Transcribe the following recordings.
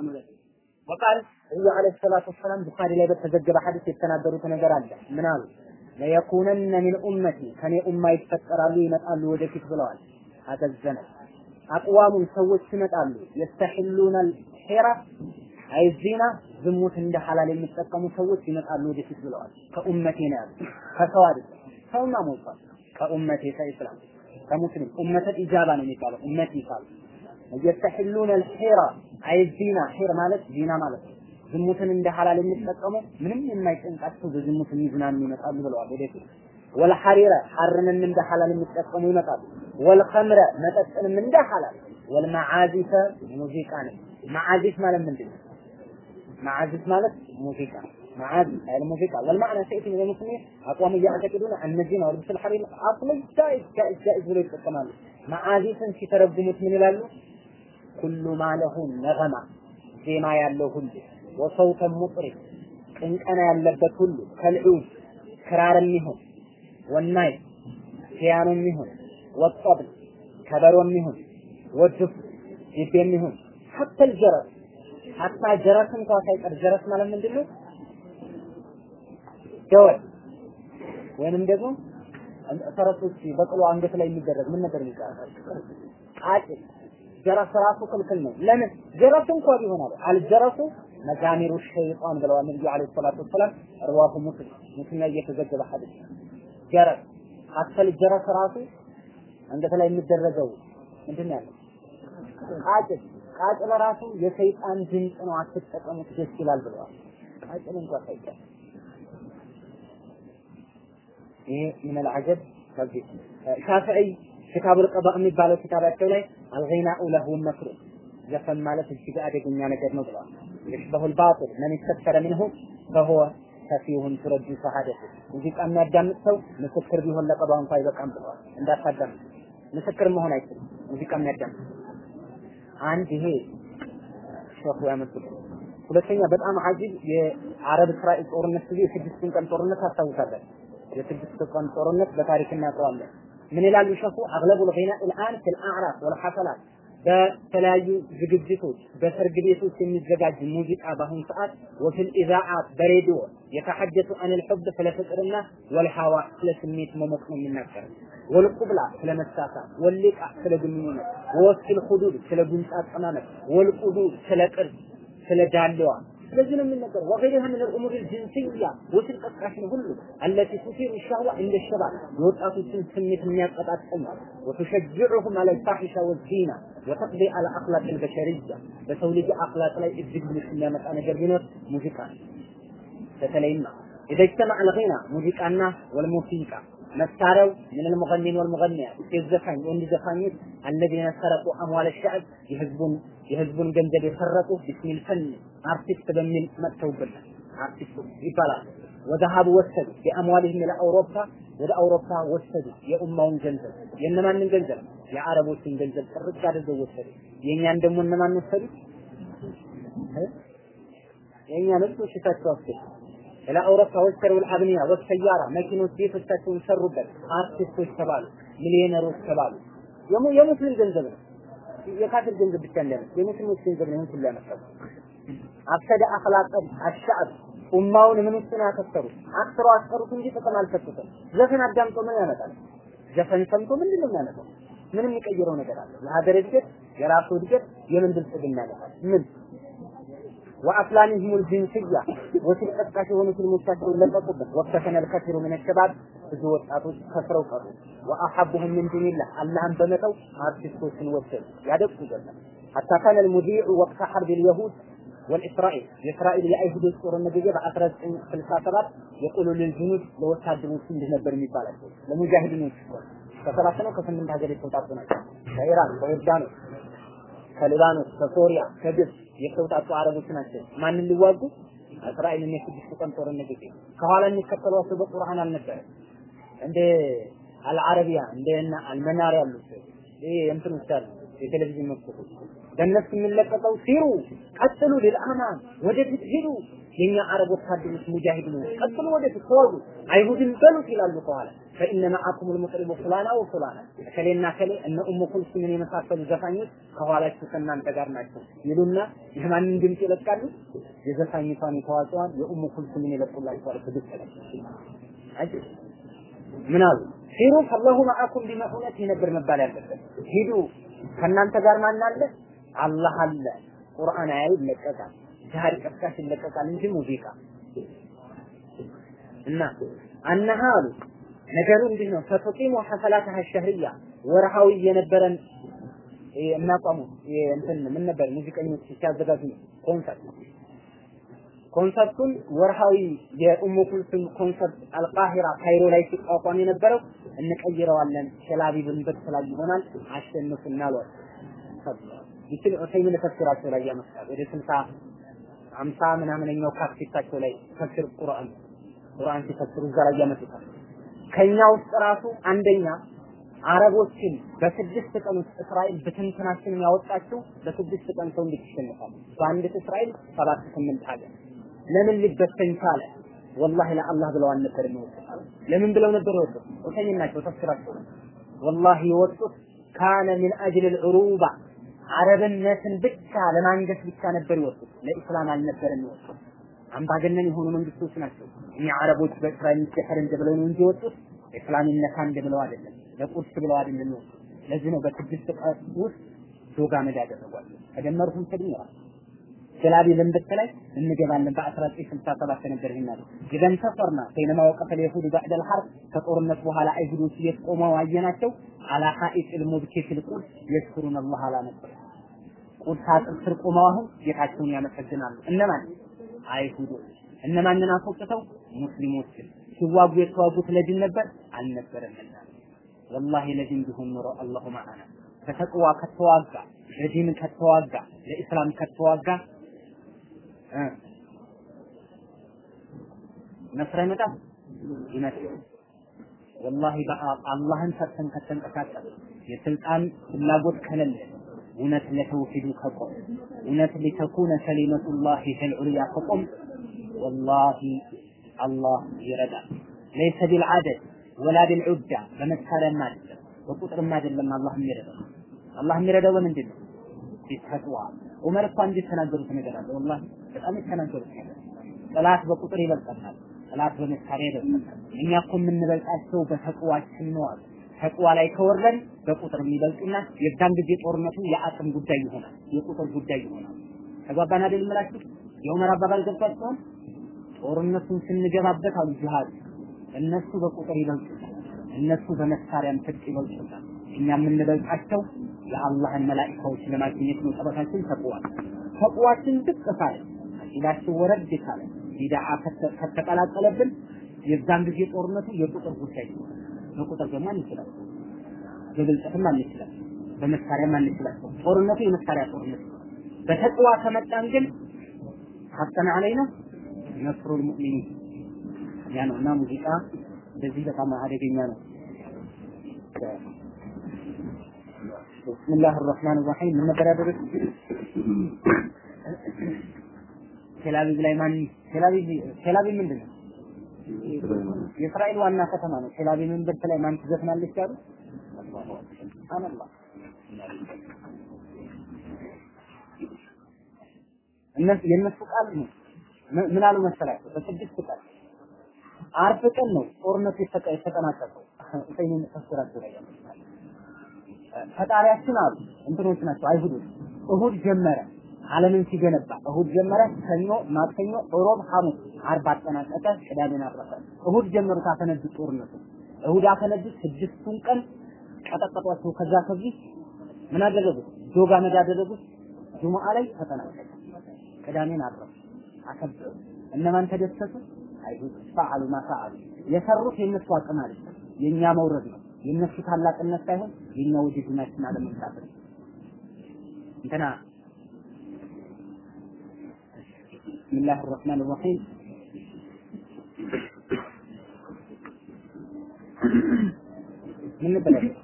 ማለት ነው። ወቃል ነብዩ አለይሂ ሰላቱ ወሰላም ቡኻሪ ላይ በተዘገበ ሐዲስ የተናገሩት ነገር አለ። ምን አሉ? ለየኩነነ ሚን ኡመቲ ከኔ ኡማ ይፈጠራሉ ይመጣሉ ወደፊት ብለዋል። አተዘነ አቅዋሙን ሰዎች ይመጣሉ የስተሒሉነ ሄራ አይ ዚና ዝሙት እንደ ሐላል የሚጠቀሙ ሰዎች ይመጣሉ ወደፊት ብለዋል። ከኡመቴ ነው ያሉት። ከሰው አይደለም። ሰውማ ሞልቷል። ከኡመቴ ከኢስላም ከሙስሊም ኡመተል ኢጃባ ነው የሚባለው። ኡመት ይባላል። የስተሒሉነ ሄራ አይ ዚና ሄር ማለት ዚና ማለት ነው። ዝሙትን እንደ ሐላል የሚጠቀሙ ምንም የማይጨንቃቸው በዝሙት የሚዝናኑ ይመጣሉ ብለዋል። ወደፊት ወልሐሪረ ሐርንም እንደ ሐላል የሚጠቀሙ ይመጣሉ። ወልኸምረ መጠጥንም እንደ ሐላል ወልመዓዚፈ ሙዚቃ ነው። መዓዚፍ ማለት ምንድን ነው? መዓዚፍ ማለት ሙዚቃ معازف هي الموسيقى والمعنى سيأتي من المسلمين أقوام يعتقدون أن الزنا ولبس الحرير أصلا جائز جائز جائز ولا يتكمل معازفا ሲተረጉሙት ምን ይላሉ? ሁሉ ማለሁ ነገማ ዜማ ያለው ሁሉ ወሰውተን ሙጥሪ ቅንቀና ያለበት ሁሉ ከልዑድ ክራርም ይሁን ወናይ ፒያኖም ይሁን ወጠብል ከበሮም የሚሆን ወድፍ ዲቤም ይሁን ሀተል ጀረስ ሀታ ጀረስ እንኳ ሳይቀር ጀረስ ማለት ምንድን ነው? ደወል ወይንም ደግሞ ፈረሶች በቅሎ አንገት ላይ የሚደረግ ምን ነበር የሚባለው? ቃጭል ጀረስ ራሱ ክልክል ነው። ለምን? ጀረስ እንኳ ቢሆን አለ አልጀረሱ መዛሚሩ ሸይጣን ብለዋል ነብዩ አለይሂ ሰላቱ ወሰላም ረዋሁ ሙስሊም። ሙስሊም ሐዲስ ጀረስ አከል ጀረስ ራሱ አንገት ላይ የሚደረገው ምንድን ያለው ቃጭል። ቃጭል ራሱ የሰይጣን ድምፅ ነው፣ አትጠቀሙት ደስ ይላል ብለዋል። ቃጭል እንኳ ሳይቀር። ይሄ ምን አልዓጀብ? ከዚህ ኪታቡል ቀዳ የሚባለው ኪታባቸው ላይ አልገናኡ ለሁ መክሩ ዘፈን ማለት እጅግ አደገኛ ነገር ነው ብለዋል። የሽበሁል ባጢል መን ይስተከረ ምንሁ ፈሁወ ሰፊሁን ቱረዱ ሸሃደቱ ሙዚቃ የሚያዳምጥ ሰው ምስክር ቢሆን ለቀዷ እንኳ አይበቃም ብለዋል። እንዳታዳምጥ ምስክር መሆን አይችልም። ሙዚቃ የሚያዳምጥ አንድ ይሄ ሸኹ ያመጡት ሁለተኛ በጣም አጂብ የአረብ እስራኤል ጦርነት ጊዜ የስድስቱን ቀን ጦርነት አስታውሳለን። የስድስት ቀን ጦርነት በታሪክ እናውቀዋለን። ምን ይላሉ ሸኹ አግለቡ ልገና ልአን ፊ ልአዕራፍ ወልሐፈላት በተለያዩ ዝግጅቶች በሰርግ ቤቶች የሚዘጋጅ ሙዚቃ በአሁኑ ሰዓት ወፊል ኢዛዓ በሬዲዮ የተሐደቱ አን ልሑብ ስለ ፍቅርና ወልሐዋ ስለ ስሜት መሞቅ ነው የሚናገረው ወልቁብላ ስለ መሳሳት ወልቃ ስለ ግንኙነት ወወሲል ሁዱድ ስለ ጉንጫ አቀማመጥ ወልቁዱ ስለ ቅርጽ ስለ ዳሌዋ لازم من የሚነገር وغيرها من الأمور الجنسية ወትንቀሳቀስን كله التي تثير الشهوة عند الشباب. የወጣቶችን ስሜት የሚያቀጣጥል وتشجعهم على الفاحشة والزينة وتقضي على أخلاق البشرية. በሰው ልጅ አክላቅ ላይ እጅግ ምንሽ የሚያመጣ ነገር ቢኖር موسيقى. በተለይማ إذا اجتمع الغنى موسيقى والموسيقى. መሳሪያው ምን المغنين والمغنيات የዘፋኝ ወንድ ዘፋኞች الذين سرقوا اموال الشعب የህዝቡን የህዝቡን ገንዘብ የሰረቁ ቢስሚል ፈን አርቲስት በሚል መጥተውብናል። አርቲስት ይባላል። ወዘሀቡ ወሰዱ የአምዋሊህም ለአውሮፓ ወደ አውሮፓ ወሰዱ የኡማውን ገንዘብ የእነማንን ገንዘብ የአረቦችን ገንዘብ ጥርቅ አድርገው ወሰዱ። የእኛን ደግሞ እነማን ወሰዱ? የእኛ ነጮች ሽታቸው አስገዱ። ኢላ አውሮፓ ወሰዱ አልአብኒያ ወሰያራ መኪኖች ቤቶቻቸውን ሰሩበት። አርቲስቶች ተባሉ፣ ሚሊዮነሮች ተባሉ። የሙስሊም ገንዘብ ነው። የካፊር ገንዘብ ብቻ እንዳይመስል የሙስሊሞች ገንዘብ ነው ሁሉ ያመጣው። አፍሰደ አኽላቀ አሻዕብ ኡማውን ምን ውስጥ ነው ያከሰሩት? አክስሮ አስቀሩት እንጂ ጥቅም አልሰጡትም። ዘፈን አዳምጦ ምን ያመጣል? ዘፈን ሰምቶ ምንድን ነው የሚያመጣው? ምንም የሚቀይረው ነገር አለ? የሀገር እድገት፣ የራሱ እድገት፣ የምን ብልጽግና ያመጣል? ምን ወአፍላሚህም ልጅንስያ ወሲል ቀስቃሽ የሆኑ ፊልሞቻቸውን ለቀቁበት። ወከተነ ልከሲሩ ምን ሸባብ ብዙ ወጣቶች ከስረው ቀሩ። ወአሐቡሁም ምን ዱኒላህ አላህን በመተው አርቲስቶችን ወሰዱ ያደቁ ጀመር። ሐታ ካነ ልሙዲዑ ወቅተ ሐርብ ልየሁድ والإسرائيل የእስራኤል የአይሁዶች ጦርነት ጊዜ በ1967 የቁሉ ልልጁኑድ ለወታደሮች እንዲህ ነበር የሚባላቸው ለሙጃሂዲኖች ከሰባት ነው ከስምንት ሀገር የተውጣጡ ናቸው። ከኢራን፣ ከዮርዳኖስ፣ ከሊባኖስ፣ ከሶሪያ፣ ከግብፅ የተውጣጡ አረቦች ናቸው። ማንን ሊዋጉ? እስራኤልን የስድስት ቀን ጦርነት ጊዜ ከኋላ የሚከተሏቸው በቁርአን አልነበረ እንደ አልዓረቢያ እንደ አልመናር ያሉት ይሄ እንትኖች አሉ የቴሌቪዥን መስኮቶች በእነሱ የሚለቀቀው ሲሩ ቀጥሉ ልልአማን ወደፊት ሂዱ የኛ አረብ ወታደሮች ሙጃሂድ ነው ቀጥሎ ወደፊት ተዋጉ አይሁድን በሉት ይላሉ ከኋላ ፈኢነ መዓኩም ልሙቅሪቡ ፉላና ወፉላና እከሌና እከሌ እነ ኡሙ ኩልሱምን የመሳሰሉ ዘፋኞች ከኋላችሁ ከእናንተ ጋር ናቸው ይሉና የማንን ድምፅ ይለቃሉ? የዘፋኝቷን የተዋጽዋን የኡሙ ኩልሱምን ይለቁላቸዋል። ብድቅ አጅብ ምን አሉ? ሂሩ ፈላሁ መዓኩም ቢመዑነት ነበር መባል ያለበት። ሂዱ ከእናንተ ጋር ማን? አላህ አለ። ቁርአን አያ ይለቀቃል፣ ጃሃድ ቀስቃሽ ይለቀቃል እንጂ ሙዚቃ እና አነሃ አሉ ነገሩ እንዲህ ነው። ፈቱቂሙ ሐፈላተሃ ሸህርያ ወርሃዊ የነበረን የሚያቋሙ እንትን ምን ነበር ሙዚቀኞች ሲያዘጋጁ ኮንሰርት ኮንሰርቱን ወርሃዊ የኡሙ ኩልሱም ኮንሰርት አልቃሂራ ካይሮ ላይ ሲቋቋም የነበረው እንቀይረዋለን ቴላቪቭን በተሰላጅ ይሆናል አሸንፉና አሏል። ይችል ዑሰይሚን ተፍሲራቸው ላይ ያመጣል ወደ 60 50 ምናምነኛው ካፕሲታቸው ላይ ተፍሲር ቁርአን ቁርአን ሲፈስሩ እዛ ላይ ያመጡታል። ከኛ ውስጥ ራሱ አንደኛ አረቦችን በስድስት ቀን ውስጥ እስራኤል ብትንትናችንን ያወጣችው በስድስት ቀን ሰው እንዴት ይሸነፋል? በአንዲት እስራኤል ሰባት ስምንት ሀገር ለምን ሊበተን ቻለ? ወላሂ ለአላህ ብለው አልነበር የሚወጡት። ለምን ብለው ነበር የወጡት? ዑሰይሚን ናቸው ተፍሲራቸው ወላሂ የወጡት ካነ ሚን አጅል ልዑሩባ አረብነትን ብቻ ለማንገስ ብቻ ነበር የወጡት። ለኢስላም አልነበረም የወጡት። አምባገነን የሆኑ መንግስቶች ናቸው። እኛ አረቦች በእስራኤል ሲፈር እንደ ብለው ነው እንጂ የወጡት እስላሚነት አንድ ብለው አይደለም፣ ለቁርስ ብለው አይደለም የወጡት። ለዚህ ነው በስድስት ቀን ውስጥ ዶጋ መድ ያደረጓቸው። ተደመርሁም ተድሚራ ቴላቪቭን ብትላይ እንገባለን በ1967 ነበር ይናሉ ኢዘን ተፈርና በይነማ ወቀፈ የሁዱ ባዕድ አልሐርብ ከጦርነት በኋላ አይሁዶች የት ቆመው አየናቸው አላ ሐኢቅ ልሙብኪ ፊል የሽኩሩን አላህ አላ ነበር ቁድስ አጥር ስር ቆመው አሁን ጌታቸውን ያመሰግናሉ። እነማን? አይሁዶች። እነማንን አስወጥተው ሙስሊሞችን። ሲዋጉ የተዋጉት ለዲን ነበር? አልነበረምና። ወላሂ ለዲን ቢሆን ኖሮ አላሁ መዓና። በተቅዋ ከተዋጋ ለዲን ከተዋጋ ለኢስላም ከተዋጋ ነስር አይመጣም? ይመጣል። ወላሂ አላህን ፈርተን ከተንቀሳቀስ የስልጣን ፍላጎት ከሌለ እውነት ለተውሂዱ ከቆም እውነት ሊተኩነ ከሊመቱላሂ ሂል ከቆም ወላሂ አላህ ይረዳል። ለይሰ ቢልዓደድ ወላ ቢልዑዳ በመሳሪያም አይደለም በቁጥርም አይደለም አላህ የሚረዳው። አላህ የሚረዳው በምንድን ነው? ቢተቅዋ ዑመር እኮ አንድ የተናገሩት ነገር አለ። ወላሂ በጣም የተናገሩት ነገር ጠላት በቁጥር ይበልጠናል፣ ጠላት በመሳሪያ ይበልጠናል። እኛ እኮ የምንበልጣቸው በተቅዋችን ነው አሉ። ተቅዋ ላይ ከወረን በቁጥር የሚበልጡና የዛን ጊዜ ጦርነቱ የአቅም ጉዳይ ይሆናል፣ የቁጥር ጉዳይ ይሆናል። ተግባባን አይደል እምላችሁ? የዑመር አባባል ገብቷችኋል? ጦርነቱን ስንገባበት አሉ ጂሃድ እነሱ በቁጥር ይበልጡናል፣ እነሱ በመሳሪያም ትጥቅ ይበልጡናል። እኛ የምንበልጣቸው የአላህን መላኢካዎች ለማግኘት ነው። ጥረታችን ተቅዋ ተቅዋችን ዝቅ ካለ አቂዳችን ወረድ ካለ ቢድዓ ከተቀላቀለብን የዛን ጊዜ ጦርነቱ የቁጥር ጉዳይ ይሆናል። በቁጥር ደግሞ አንችላል፣ በብልጠትም አንችላል፣ በመሳሪያም አንችላል። ጦርነቱ የመሳሪያ ጦርነት ነው። በተቅዋ ከመጣን ግን ሀቀን አለይና ነስሩል ሙእሚኒን ያ ነው እና ሙዚቃ እንደዚህ በጣም አደገኛ ነው። بسم الله الرحمن الرحيم ምን ነበር ያደረግኩት? ቴላቪቭ ላይ ማን ቴላቪቭ ቴላቪቭ ምንድን ነው? የእስራኤል ዋና ከተማ ነው። ቴላቪቭ መንበርት ላይ ማን ትዘፍናለች አሉ? سبحان الله እነሱ የነሱ ቃል ነው። ምን አሉ መሰላቸው? በስድስት ቀን አርብ ቀን ነው ጦርነቱ የተጠናቀቀው። ሰይን ተፈስራቸው ላይ ፈጣሪያችን አሉ እንትኖች ናቸው አይሁዶች። እሁድ ጀመረ ዓለምን ሲገነባ እሁድ ጀመረ፣ ሰኞ፣ ማክሰኞ፣ ሮብ፣ ሐሙስ፣ አርብ አጠናቀቀ፣ ቅዳሜን አረፈ። እሁድ ጀመሩት አፈነዱት ጦርነቱ። እሁድ አፈነዱት፣ ስድስቱን ቀን ቀጠቀጧቸው። ከዛ ከዚህ ምን አደረጉት? ዶጋ መድ አደረጉት። ጁሙአ ላይ ተጠናቀቀ። ቅዳሜን አረፈ። አከበሩ። እነማን ተደሰቱ? አይሁድ ፈዓሉ ማ የሰሩት የነሱ አቅም አይደለም፣ የኛ መውረድ ነው። የነሱ ታላቅነት ሳይሆን የኛ ውድድናችን አለመምጣት እንትና بسم الله الرحمن الرحيم. من البلد؟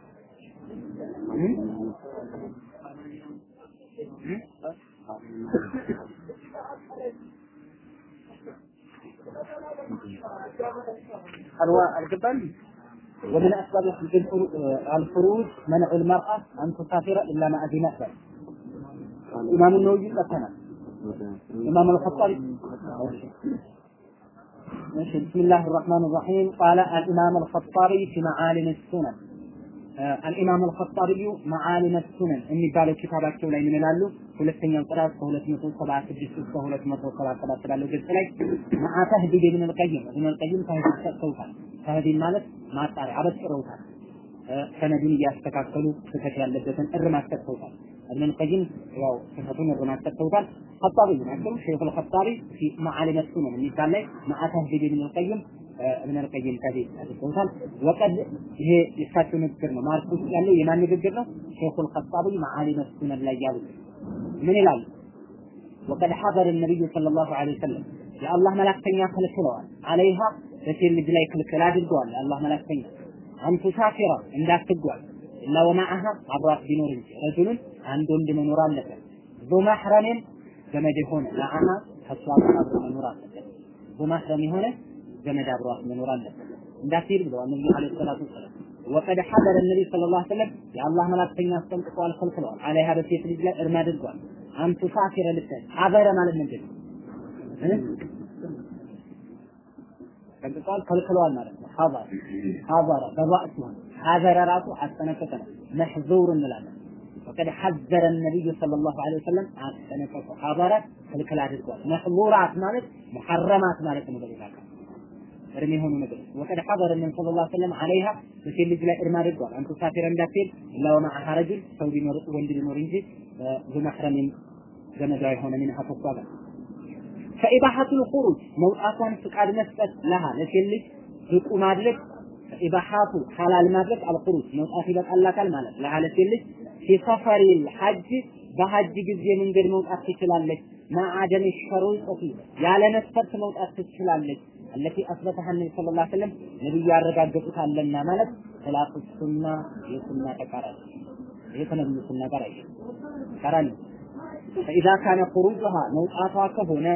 أرواء الجبل ومن أسباب الخروج منع المرأة أن تسافر إلا ما أذنت له الإمام النووي ذكر إمام الخطابي ماشي بسم الله الرحمن الرحيم قال الإمام الخطابي في معالم السنن آه الإمام الخطابي معالم السنن የሚባለው ኪታባቸው ላይ ምን ይላሉ? ሁለተኛው ጥራት ከ276 እስከ 277 ባለው ገጽ ላይ መዓ ተህዲድ ኢብን አልቀይም ኢብን አልቀይም ተህዲድ ሰጥተውታል። ተህዲድ ማለት ማጣሪያ አበጥረውታል። ሰነዱን እያስተካከሉ ስህተት ያለበትን እርማት ሰጥተውታል። ኢብን አልቀይም ያው ስህተቱን እርማት ሰጥተውታል። ኸጣቢ ናቸው። ሼኹል ኸጣቢ في معالم السنن የሚባል ላይ مع تهذيب ኢብን አልቀይም እብን አልቀይም تهذيب አድርገውታል። وقد ይሄ የእሳቸው ንግግር ነው። mark ውስጥ ያለው የማን ንግግር ነው? ሼኹል ኸጣቢ معالم السنن ላይ ያሉት ምን ይላሉ? ወቀድ ሐዘረ ነቢዩ ሰለላሁ ዐለይሂ ወሰለም የአላህ መላክተኛ ከልክለዋል። አለይሃ በሴት ልጅ ላይ ክልክል አድርገዋል። የአላህ መላክተኛ አንቱሳፊራ እንዳትጓዝ ኢላ ወማአሃ አብሯት ቢኖር እንጂ ረጁሉን አንድ ወንድ መኖር አለበት። ዙ መሕረምን ዘመድ የሆነ ለአሃ ከሷ አብሮ መኖር አለበት። ዙ መሕረም የሆነ ዘመድ አብሯት መኖር አለበት። እንዳትሄድ ብለዋል ነብዩ አለይሂ ሰላቱ ወሰላም። ወቀድ ሐዘረ ነቢይ ሰለላሁ ዐለይሂ ወሰለም የአላህ መላክተኛ አስጠንቅቀዋል፣ ከልክለዋል። አለይሃ በሴት ልጅ ላይ እርም አድርገዋል። አንቱሳፊረ ልትል አበረ ማለት ምንድን ነው? ጠንቅቀዋል ከልክለዋል ማለት ነው። ሐዘረ ሐዘረ በባእ ሲሆን ሐዘረ ራሱ አስጠነቀቀ ነው። መሕዙር እንላለን። ወቀድ ሐዘረ ነቢዩ ሰለላሁ ዐለይሂ ወሰለም አስጠነቀቁ። ሐዘረ ክልክል አድርገዋል። መሕዙራት ማለት ሙሐረማት ማለት ነው በሌላ ቃል እርም የሆኑ ነገሮች ወቀድ ሐዘረ ነቢ ሰለላሁ ዐለይሂ ወሰለም ዐለይሃ በሴት ልጅ ላይ እርም አድርገዋል። አንቱ ሳፊረ እንዳትሄድ ኢላ ወመዐሃ ረጁል ሰው ቢኖር ወንድ ቢኖር እንጂ በመሕረሚን ዘመዷ የሆነ ምን ከሷ ጋር ፈኢባሐቱል ኹሩጅ መውጣቷን ፍቃድ መስጠት ለሃ ለሴት ልጅ ብቁ ማድረግ ኢባሐቱ ሐላል ማድረግ አልኹሩጅ መውጣት ይበቃላታል ማለት ለሃ ለሴት ልጅ ፊሰፈሪል ሐጅ በሐጅ ጊዜ መንገድ መውጣት ትችላለች። ማዕደም ሸሩጠቲ ያለ መስፈርት መውጣት ትችላለች። التي أثبتها النبي صلى الله عليه وسلم ነብዩ ያረጋገጡታልና ማለት ኺላፉ ሱና የሱና ተቃራኒ ይሄ ከነብዩ ሱና ጋር አይደለም ተቃራኒ فإذا كان خروجها መውጣቷ ከሆነ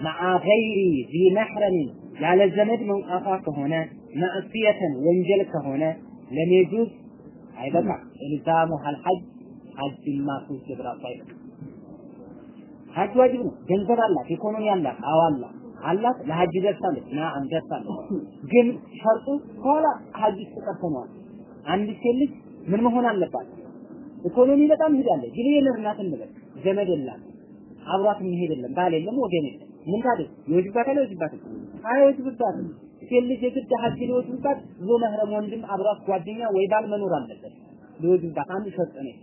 مع غير ذي محرم ያለ ዘመድ መውጣቷ ከሆነ ማዕሲየተን ወንጀል ከሆነ ለም የጁዝ አይበቃም። ኢልዛሙሃ አልሐጅ ሐጅ ማስወጀብ ራሱ አይበቃም። ሐጅ واجب ነው። ገንዘብ አላት ኢኮኖሚ አላት አዎ አላት። አላት ለሐጅ ደርሳለች نعم ደርሳለች። ግን ሸርጡ ኋላ ሐጅ ውስጥ ቀርተነዋል አንድ ሴት ልጅ ምን መሆን አለባት? ኢኮኖሚ በጣም ሄዳለች ቢሊየነር ናት እንበል ዘመድ የላት አብሯት የሚሄድ የለም ባል የለም ወገን የለም። ምን ታደርግ ይወጅባታል አይወጅባትም አይወጅባትም ሴት ልጅ የግድ ሐጅ ሊወጅባት ذو محرم ወንድም አብሯት ጓደኛ ወይ ባል መኖር አለበት ሊወጅባት አንድ ሸርጥ ነው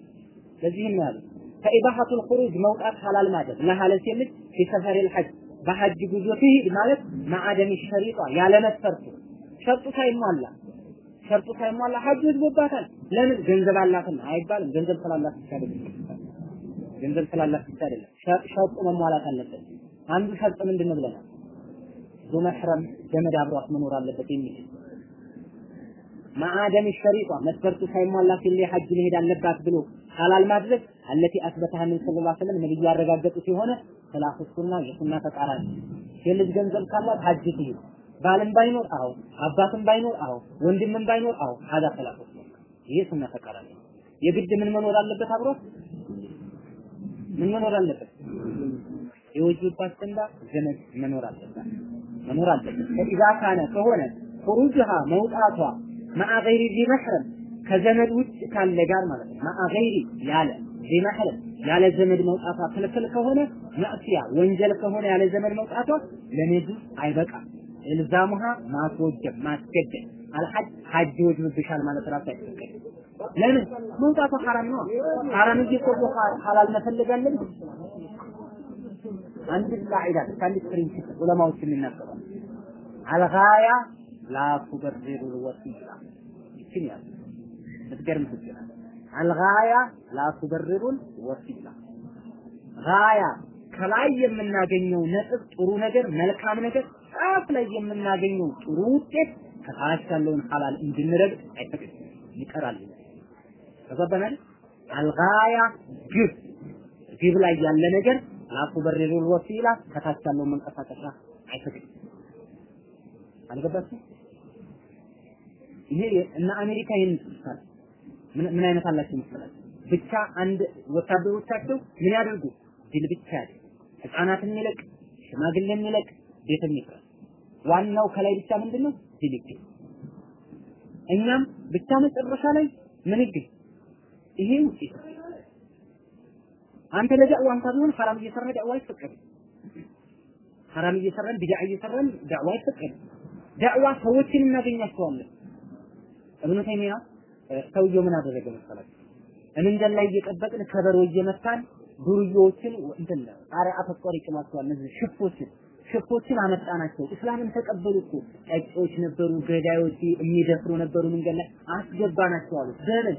ለዚህም ነው ያሉት ከኢባሐቱል ኹሩጅ መውጣት ሐላል ማድረግ ለሐለ ሴት ልጅ ፊ ሰፈሪል ሐጅ ጉዞ ትሂድ ማለት ማዕደም ሸሪጧ ያለ መስፈርቱ ሸርጡ ሳይሟላ ሸርጡ ሳይሟላ ሐጅ ወጅቦባታል። ለምን ገንዘብ አላትና አይባልም። ገንዘብ ስላላት ብቻ አይደለም። ገንዘብ ስላላት ብቻ አይደለም። ሸርጡ መሟላት አለበት። አንዱ ሸርጥ ምንድን ነው ብለናል? ዙ መሕረም ዘመድ አብሯት መኖር አለበት የሚል ማዕደም ሸሪጧ መስፈርቱ ሳይሟላ ሲል ሐጅ መሄድ አለባት ብሎ ሐላል ማድረግ አለቲ አስበታህ ነብዩ ሰለላሁ ዐለይሂ ወሰለም ነብዩ ያረጋገጡት የሆነ ሰላቱ ሱና የሱና ተቃራኒ የልጅ ገንዘብ ካላት ሐጅ ትሄድ። ባልም ባይኖር አዎ አባትም ባይኖር አዎ ወንድምም ባይኖር አዎ ሀዳ ሰላቱ ይሄ ሱና ተቃራኒ የግድ ምን መኖር አለበት አብሮ? ምን መኖር አለበት? የወጅባት ዘንዳ ዘመድ መኖር አለበት መኖር አለበት። ከኢዛ ካነ ከሆነ ኹሩጅሃ መውጣቷ ማአ ገይሪ ዚ መሕረም ከዘመድ ውጭ ካለ ጋር ማለት ነው። ማአ ገይሪ ያለ ዚ መሕረም ያለ ዘመድ መውጣቷ ክልክል ከሆነ ማዕሲያ ወንጀል ከሆነ ያለ ዘመድ መውጣቷ ለነጁ አይበቃም። ኢልዛሙሃ ማስወጀብ ማስገደድ። አልሐጅ ሐጅ ወጅብብሻል ማለት ራሱ አይፈቀድም። ለምን? መውጣቱ ሐራም ነው። ሐራም እኮ ሐላል መፈለግ አለብን አንድ قاعدة አንድ principle ዑለማዎች የሚናገሩ الغاية لا تبرر الوسيلة ይችን ያሉ ምትገርም ትችላ الغاية لا تبرر الوسيلة غاية ከላይ የምናገኘው ነጥብ ጥሩ ነገር መልካም ነገር ጫፍ ላይ የምናገኘው ጥሩ ውጤት ከታች ያለውን ሐላል እንድንረግጥ አይፈቅድም። ይቀራል ተገባናል አልጋያ ግብ ግብ ላይ ያለ ነገር ላቱበሪሩል ወሲላ ከታች ያለው መንቀሳቀሻ አይፈቅድም አልገባችም ይሄ እና አሜሪካ ይሄን ይመስላል። ምን አይነት አላቸው መሰላችሁ? ብቻ አንድ ወታደሮቻቸው ምን ያደርጉ ድል ብቻ ያለ ህፃናትን የሚለቅ ሽማግሌ የሚለቅ ቤት የሚፈርስ ዋናው ከላይ ብቻ ምንድነው ድል ይገኝ። እኛም ብቻ መጨረሻ ላይ ምን ይገኝ? ይሄ ውጤት አንተ ለዳዕዋ እንኳ ቢሆን ሐራም እየሰራ ዳዕዋ አይፈቀድም። ሐራም እየሰራን ቢድዓ እየሰራን ዳዕዋ አይፈቀድም። ዳዕዋ ሰዎችን እናገኛቸዋለን። እብኑ ተይሚያ ሰውየው ምን አደረገ መሰላችሁ? መንገድ ላይ እየጠበቅን ከበሮ እየመታን ዱርዬዎችን እንትን ጣሪያ አፈቆር ይቅማቸዋል። እነዚህ ሽፍቶችን ሽፍቶችን አመጣናቸው። እስላምን ተቀበሉ እኮ ጠጪዎች ነበሩ፣ ገዳዮች የሚደፍሩ ነበሩ። መንገድ ላይ አስገባናቸው አሉ። በምን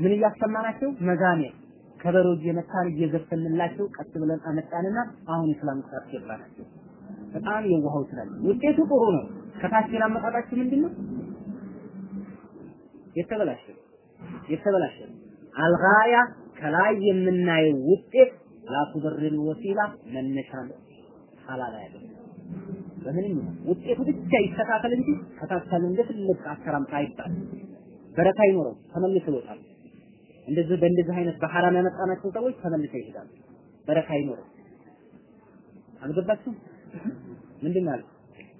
ምን እያሰማናቸው መዛሚያ ከበሮ እየመታን እየዘፈንላቸው ቀስ ብለን አመጣንና አሁን እስላም ውስጥ አስገባናቸው። በጣም የዋሃው ስላለ ውጤቱ ጥሩ ነው። ከታች ግን አመጣጣችሁ ምንድን ነው? የተበላሸ የተበላሸ አልጋያ ከላይ የምናየው ውጤት ላቱበርል ወሲላ መነሻ ሐላል አይደለም። በምንም ውጤቱ ብቻ ይስተካከል እንጂ ከታች ካለ እንደ ትልቅ አከራምታ አይባል በረካ ይኖረው ተመልሶ ይወጣል። እንደዚህ በእንደዚህ አይነት በሐራም ያመጣናቸው ሰዎች ተመልሰው ይሄዳሉ። በረካ ይኖረው። አልገባችሁም? ምንድን ነው?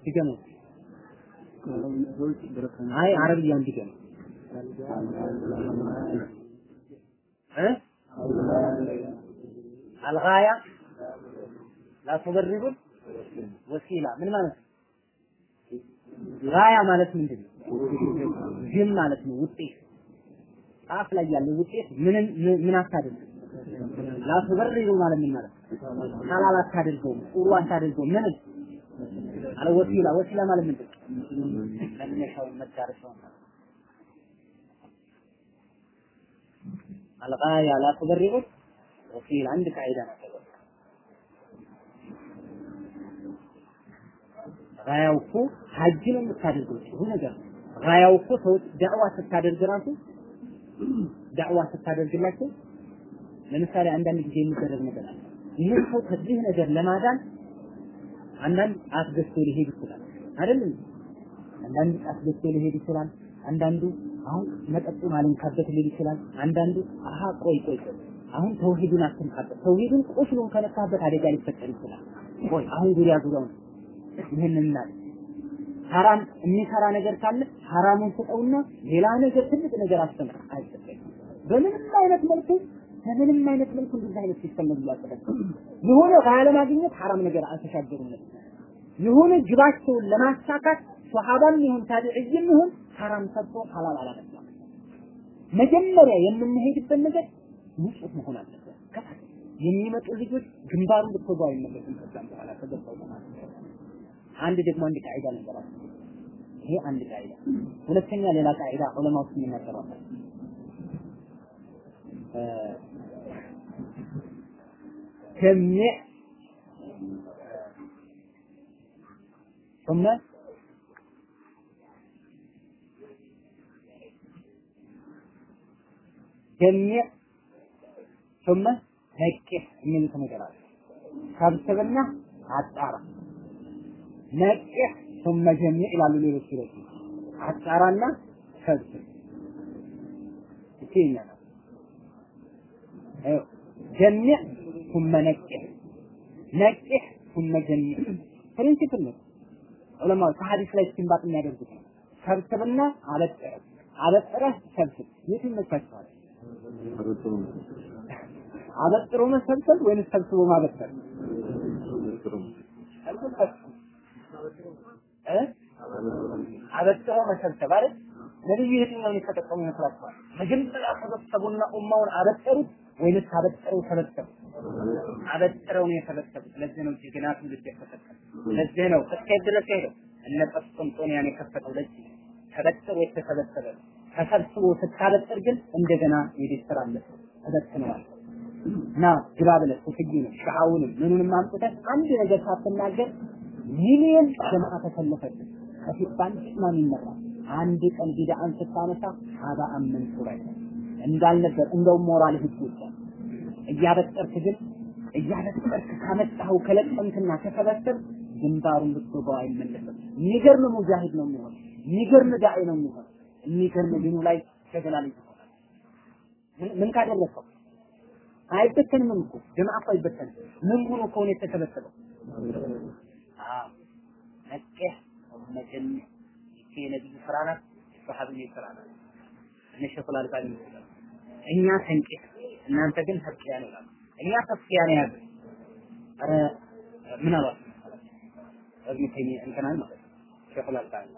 ድገሙ። አይ አረብያን ድገሙ። እ አልጋያ ላ ቱበሪሩል ወሲላ ምን ማለት ነው? ጋያ ማለት ምንድን ነው? ግን ማለት ነው ውጤት ጫፍ ላይ ያለው ውጤት ምንም ምን አታድርግ ላትበሪሩ ማለት ምን ማለት ሐላል አታድርገው ጥሩ አታድርገው ምን አለ ወሲላ ወሲላ ማለት ምንድን ነው? መነሻውን መዳረሻውን አልጋያ ላ ቱበሪሩ ወሲላ አንድ ቃይዳ ነው። ጋያው እኮ ሀጅ ነው የምታደርገው ይሁ ነገር ጋያው እኮ ሰዎች ዳዕዋ ስታደርግ ራሱ ዳዕዋ ስታደርግላቸው ለምሳሌ አንዳንድ ጊዜ የሚደረግ ነገር አለ። ይህን ሰው ከዚህ ነገር ለማዳን አንዳንድ አስገዝቶ ሊሄድ ይችላል አይደለም? አንዳንዱ አስገዝቶ ሊሄድ ይችላል። አንዳንዱ አሁን መጠጡን አልንካበት ሊል ይችላል። አንዳንዱ አሀ ቆይ ቆይ ቆይ አሁን ተውሂዱን አትንካበት፣ ተውሂዱን ቁስሉን ከነካበት አደጋ ሊፈጠር ይችላል። ቆይ አሁን ዙሪያ ዙሪያውን ይህንን እናድርግ። ሐራም የሚሰራ ነገር ካለ ሐራሙን ስጠውና ሌላ ነገር ትልቅ ነገር አስተምር። አይጠቀም በምንም አይነት መልኩ በምንም አይነት መልኩ እንደዚህ አይነት system ነው ያቀረበ የሆነ ጋር ለማግኘት ሐራም ነገር አልተሻገሩም። የሆነ ግባቸውን ለማሳካት ሷሃባም ይሁን ታቢዕይም ይሁን ሐራም ሰጥቶ ሐላል አላመጣም። መጀመሪያ የምንሄድበት ነገር ንጹህ መሆን አለበት። የሚመጡ ልጆች ግንባሩን ብትወጋው አይመለስም። ከዛም በኋላ ከገባው በኋላ አንድ ደግሞ አንድ ቃዒዳ ነገራቸው። ይሄ አንድ ቃዒዳ። ሁለተኛ ሌላ ቃዒዳ ዑለማዎች የሚናገራሉ። جمع ثم جمع ثم ነቅህ የሚሉት ነገር አለ። ሰብስብና አጣራ ነቅህ ثم ጀምዕ ይላሉ ሌሎች ሌሎች አጣራና ሰብስብ ይሄኛ ነው ጀምዕ ثم ነቅህ ነቅህ ثم ጀምዕ ፕሪንሲፕል ነው ዑለማው ከሐዲስ ላይ እስቲንባጥ የሚያደርጉት ነው ሰብስብና አበጥረህ አበጥረህ ሰብስብ የት ይመቻችኋል አበጥሮ መሰብሰብ ወይስ ሰብስቦ ማበጠር? አበጥሮ መሰብሰብ አይደል? ነብዩ የትኛውን የተጠቀሙ ይመስላችኋል? መጀመሪያ ሰበሰቡና ኡማውን አበጠሩት ወይንስ አበጥረው ሰበሰቡ? አበጥረው ነው የሰበሰቡት። ለዚህ ነው ጀግና ትውልድ የተፈጠረ። ለዚህ ነው እስከ ድረስ ሄደው እነ ቀስጦንጦንያን የከፈተው ለዚህ ተበጥሮ የተሰበሰበ ተሰብስቦ ስታበጥር ግን እንደገና የቤት ስራ አለ ተበትነዋል። ና ግባ ብለህ ሱፍዩንም ሸሃውንም ምኑንም አምጥተህ አንድ ነገር ሳትናገር ሚሊዮን ጀማዓ ተሰለፈብህ። ከፊት በአንድ ኢማም ይመራል። አንድ ቀን ቢድዓን ስታነሳ ሀባ አመን ሱራይ እንዳልነበር እንደውም ሞራል ህግ ይወጣል። እያበጠርክ ግን እያበጠርክ ካመጣኸው ከለቀምክና ከሰበሰብ ግንባሩን ብትወጋው አይመለስም። የሚገርም ሙጃሂድ ነው የሚሆን፣ የሚገርም ዳዒ ነው የሚሆን። የሚገርም ዲኑ ላይ ምን ምን ካደረሰው አይበተንም እኮ ጀማዓ እኮ አይበተንም። ምን ሆኖ ከሆነ የተሰበሰበው? ነቅህ መጀን እኛ ተንቂህ እናንተ ግን ተፍቂያ ነው እኛ ተፍቂያ ነው ያለው። ኧረ ምን አሏት? እብኑ ተይሚያ እንትናን ማለት ሸኹል አልባኒ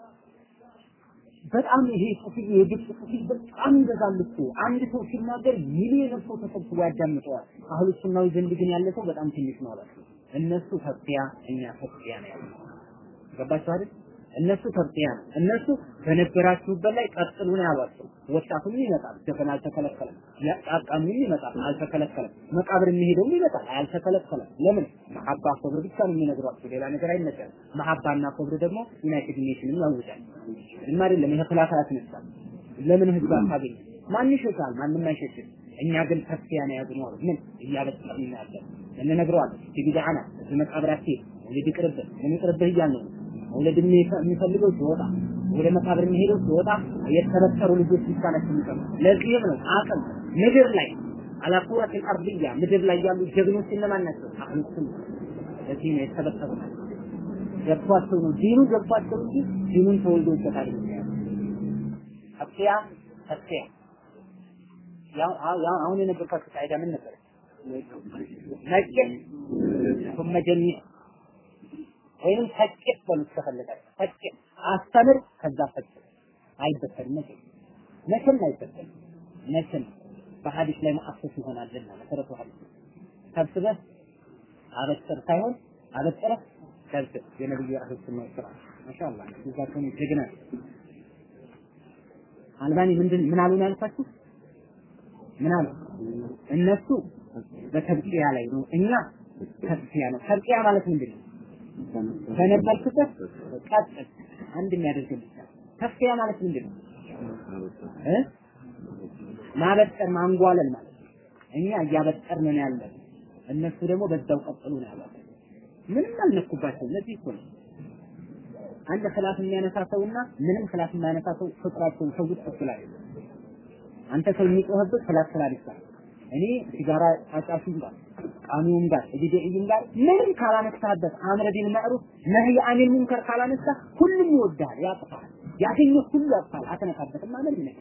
በጣም ይሄ ሱፊ የግብጽ ሱፊ በጣም ይበዛል እኮ አንድ ሰው ሲናገር ሚሊዮን ሰው ተሰብስቦ ያዳምጠዋል። አህሉ ሱናዊ ዘንድ ግን ያለ ሰው በጣም ትንሽ ነው አላቸው። እነሱ ተፍቂያ እኛ ተፍቂያ ነው ያለው። ገባችሁ አይደል? እነሱ ነው። እነሱ በነበራችሁበት ላይ ቀጥሉ ነው ያሏቸው። ወጣቱም ይመጣል፣ ዘፈን አልተከለከለም። ያቃቃም ይመጣል፣ አልተከለከለም። መቃብር የሚሄደውም ይመጣል፣ አልተከለከለም። ለምን? መሐባ ሶብር ብቻ ነው የሚነግሯቸው፣ ሌላ ነገር አይነገርም። መሐባና ሶብር ደግሞ ዩናይትድ ኔሽንም ያውጃል። ምንም አይደለም። ይሄ ክላፍ ያስነሳል። ለምን ህዝብ አታገኝ? ማን ይሸሻል? ማንም አይሸሽም። እኛ ግን ተስፊያ ነው ያዝነው ምን እያበጠርን ያለን እንነግረዋለን። ቢድዓ ናት፣ እዚህ መቃብር አትሄድ፣ ወሊድ ይቅርብህ፣ ምን ይቅርብህ እያልን ነው መውለድ የሚፈልገው ሲወጣ ወደ መቃብር የሚሄደው ሲወጣ የተበሰሩ ልጆች ብቻ ናቸው የሚቀሩ። ለዚህም ነው አቅም ምድር ላይ አላኩረት አርድያ ምድር ላይ ያሉ ጀግኖች እነማን ናቸው? አህሉሱን ለዚህ ነው የተበሰሩ ናቸው። ገብቷቸው ነው ዲኑ ገብቷቸው እንጂ ዲኑን ተቅያ ያው ያው አሁን የነገርኳችሁ ቃይዳ ምን ነበር? ነጭ ثم ጀሚዕ ወይም ፈጭቅ በሉት ከፈለጋችሁ ፈጭቅ አስተምር ከዛ ፈጭቅ አይበተንም መቼም መቼም አይበተንም መቼም በሐዲስ ላይ ማዕሰስ ይሆናልና መሰረቱ ሐዲስ ሰብስበህ አበጥር ሳይሆን አበጥረህ ሰብስብ የነብዩ አህመድ ስናይ ስራ። ማሻአላህ እዛቸውን ጀግና አልባኒ ምንድን ምን አሉን ያልኳችሁ? ምን አሉ? እነሱ በተብቂያ ላይ ነው። እኛ ተብቂያ ነው። ተብቂያ ማለት ምንድን ነው በነበርክበት ቀጥል አንድ የሚያደርግህ ብቻ ተፍኪያ ማለት ምንድን ነው ማበጠር ማንጓለል ማለት ነው። እኛ እያበጠርን ነው ያለን እነሱ ደግሞ በዛው ቀጥሉ ነው ያለው። ምንም አልነኩባቸው ለዚህ እኮ ነው። አንድ خلاف የሚያነሳ ሰውና ምንም خلاف የማያነሳ ሰው ፍቅራቸው ሰው ትክክል አንተ ሰው የሚጮህብህ خلاف ስላልሳ እኔ ሲጋራ አጫሹም ጋር ቃሚውም ጋር ቢድዒም ጋር ምንም ካላነሳበት أمر بالمعروف نهي عن المنكر ካላነሳ ሁሉም ይወዳል፣ ያጥፋል፣ ያገኘ ሁሉ ያጥፋል። አትነካበትም ማለት ነው።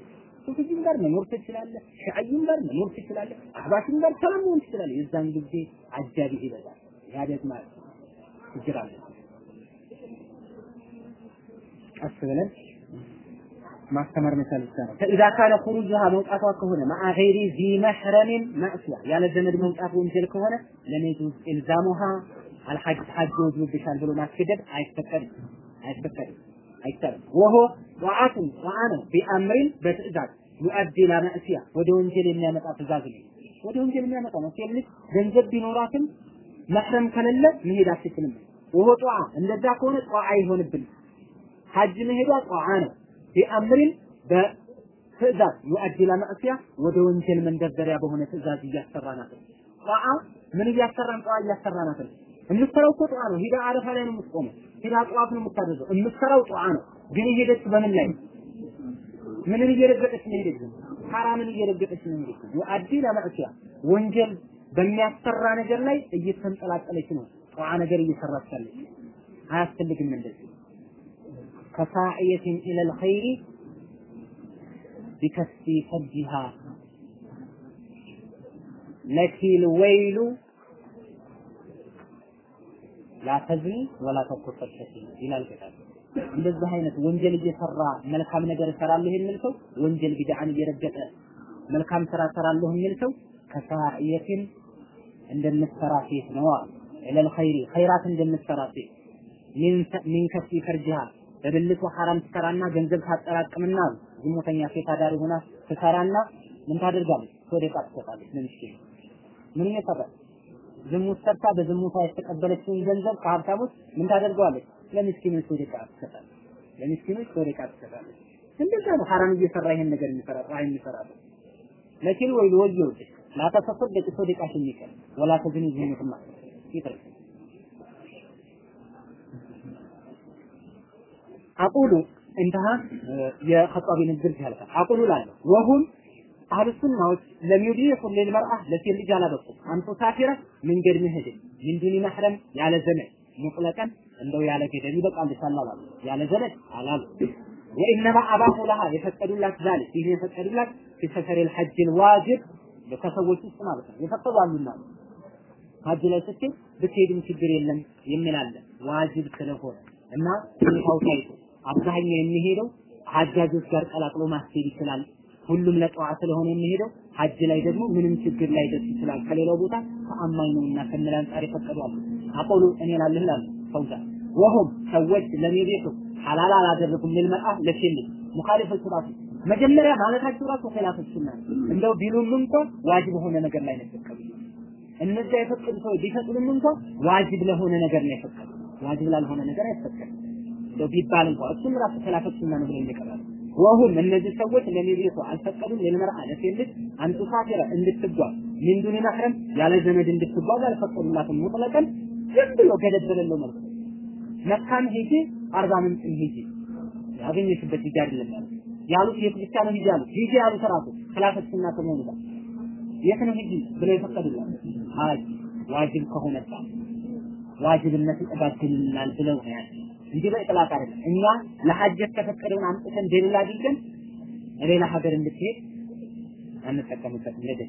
ሱፊም ጋር መኖር ትችላለህ፣ ሻዕይም ጋር መኖር ትችላለህ፣ አህባሽም ጋር ሰላም መሆን ትችላለህ። የዛን ጊዜ አጃቢ ይበዛል። ያ ደግሞ ችግር አለ። ቀስ ብለን ማስተማር መቻል ይቻላል። فإذا كان خروجها መውጣቷ ከሆነ مع غير ذي محرم معصية ያለ ዘመድ መውጣት ወንጀል ከሆነ ለም يجوز إلزامها الحج حج ወጅብሻል ብሎ ማስገደድ አይፈቀድም አይፈቀድም አይቻልም። ወሆ ጧዓቱ ጧዓ ነው ቢአምሪን በትእዛዝ ዩአዲ ላ ማዕሲያ ወደ ወንጀል የሚያመጣ ትእዛዝ ነው። ወደ ወንጀል የሚያመጣ ነው። ሴት ልጅ ገንዘብ ቢኖራትም መሕረም ከሌለ መሄድ አትችልም። ወሆ ጧዓ እንደዛ ከሆነ ጧዓ ይሆንብን ሐጅ መሄዷ ጧዓ ነው። ቢአምሪን በትእዛዝ ዩአዲ ለማዕሲያ ወደ ወንጀል መንደርደሪያ በሆነ ትእዛዝ እያሰራናት ነው። ጧዓ ምን እያሰራን ጧዓ እያሰራናት የምትሰራው እኮ ጧዓ ነው። ሂዳ አረፋ ላይ ነው የምትቆመው። ሂዳ ጠዋፍ ነው የምታደርገው። የምትሰራው ጧዓ ነው። ግን የሄደች በምን ላይ? ምንን እየረገጠች ነው የሄደችው? ሐራምን እየረገጠች ነው የሄደችው። ዩአዲ ለማዕሲያ ወንጀል በሚያሰራ ነገር ላይ እየተንጠላጠለች ነው። ጧዓ ነገር እየሰራች አያስፈልግም እንደዚህ كساعية إلى الخير بكسب فرجها لك الويل لا تزني ولا تقص الشتيمة إلى الكتاب እንደዚህ አይነት ወንጀል እየሰራ መልካም ነገር እሰራለሁ የሚል ሰው ወንጀል ቢድዓን እየረገጠ መልካም ስራ እሰራለሁ የሚል ሰው ከሳዕየትን እንደምትሰራ ሴት ነው ኢለል ኸይሪ ኸይራት እንደምትሰራ ሴት ሚን ከስቢ ፈርጅሃ በብልቱ ሐራም ትሰራና ገንዘብ ታጠራቅምና ዝሙተኛ ሴት አዳሪ ሆና ትሰራና ምን ታደርጋለች? ሶደቃ ትሰጣለች ለምስኪን። ምን እየሰራች ዝሙት ሰርታ በዝሙቷ የተቀበለችውን ገንዘብ ከሀብታሞች ምን ታደርገዋለች? ለምስኪኖች ሶደቃ ትሰጣለች። ለምስኪኖች ሶደቃ ትሰጣለች። እንደዛ ነው ሐራም እየሰራ ይሄን ነገር የሚሰራ ጧይ የሚሰራ ለኪን ወይ ወየውልሽ ላ ተሰደቂ ሶደቃሽ የሚቀር ወላ ዝሙትማ ይጥር አቁሉ እንተሃ የኸጣቢ ንግግር ያልፋል። አቁሉ ላለሁ ወሁም አህሉ ሱናዎች ለሚዩዲሁ ሊልመርአ ለሴት ልጅ አላበቁም። አንቱ ሳፊረ መንገድ መሄድ ምን ዱኒ መሕረም ያለ ዘመድ ሙጥለቀን እንደው ያለ ገደብ ይበቃል ይሳላል ያለ ዘመድ አላሉ። ወኢነማ አባሁ ለሃ የፈቀዱላት ዛሊክ ይህ የፈቀዱላት ፊ ሰፈሪል ሐጅል ዋጅብ ከሰዎች ውስጥ ማለት ነው የፈቀዱ አሉና ሀጅ ላይ ስትሄድ ብትሄድም ችግር የለም የሚል አለ ዋጅብ ስለሆነ እና ሁኔታው ታይቶ አብዛኛው የሚሄደው ሀጃጆች ጋር ቀላቅሎ ማስሄድ ይችላል። ሁሉም ለጠዋ ስለሆነ የሚሄደው ሀጅ ላይ ደግሞ ምንም ችግር ላይ ደርስ ይችላል። ከሌላው ቦታ ተአማኝ ነውና ከሚል አንጻር ይፈቀዱ አሉ። አቆሉ እኔ ላልህ ላሉ ፈውዛ ወሁም ሰዎች ለሚቤቱ ሐላል አላደረጉም ለሴት ልጅ ሙኻሊፈቱ ራሱ መጀመሪያ ማለታቸው ራሱ ኺላፈት ሱና እንደው ቢሉም እንኳን ዋጅብ ሆነ ነገር ላይ ነው እነዚያ የፈቀዱ ሰዎች ቢፈቅዱም እንኳን ዋጅብ ለሆነ ነገር ነው የፈቀዱ። ዋጅብ ላልሆነ ነገር አይፈቀድም። ቢባል እንኳን እሱም ራሱ ኺላፈት ሱና ነው ብለው ይቀራሉ። ወሁም እነዚህ ሰዎች ለሚቤቱ አልፈቀዱም ለልመርአ ለሴት ልጅ አንቱ ሳፊረ እንድትጓዝ ምን ዱኒ መሕረም ያለ ዘመድ እንድትጓዝ አልፈቀዱላትም። ሙጥለቀን ዝም ብሎ ገደብ በሌለው መልኩ መካም ሂጂ አርባ ምንጭም ሂጂ። ያገኘሽበት ሂጂ አይደለም ያሉት። ያሉት የት ብቻ ነው ሂጂ ያሉት? ሂጂ ያሉት ራሱ ኺላፈት ሱና የት ነው ሂጂ ብለው የፈቀዱላት? ሀጅ ዋጅብ ከሆነባት ዋጅብነት ይጠጋግልናል ብለው ነው ያሉት እንጂ በኢጥላቅ አይደለም። እኛ ለሐጅ የተፈቀደውን አምጥተን ደሊል አድርገን ሌላ ሀገር እንድትሄድ አንጠቀምበትም። ለደ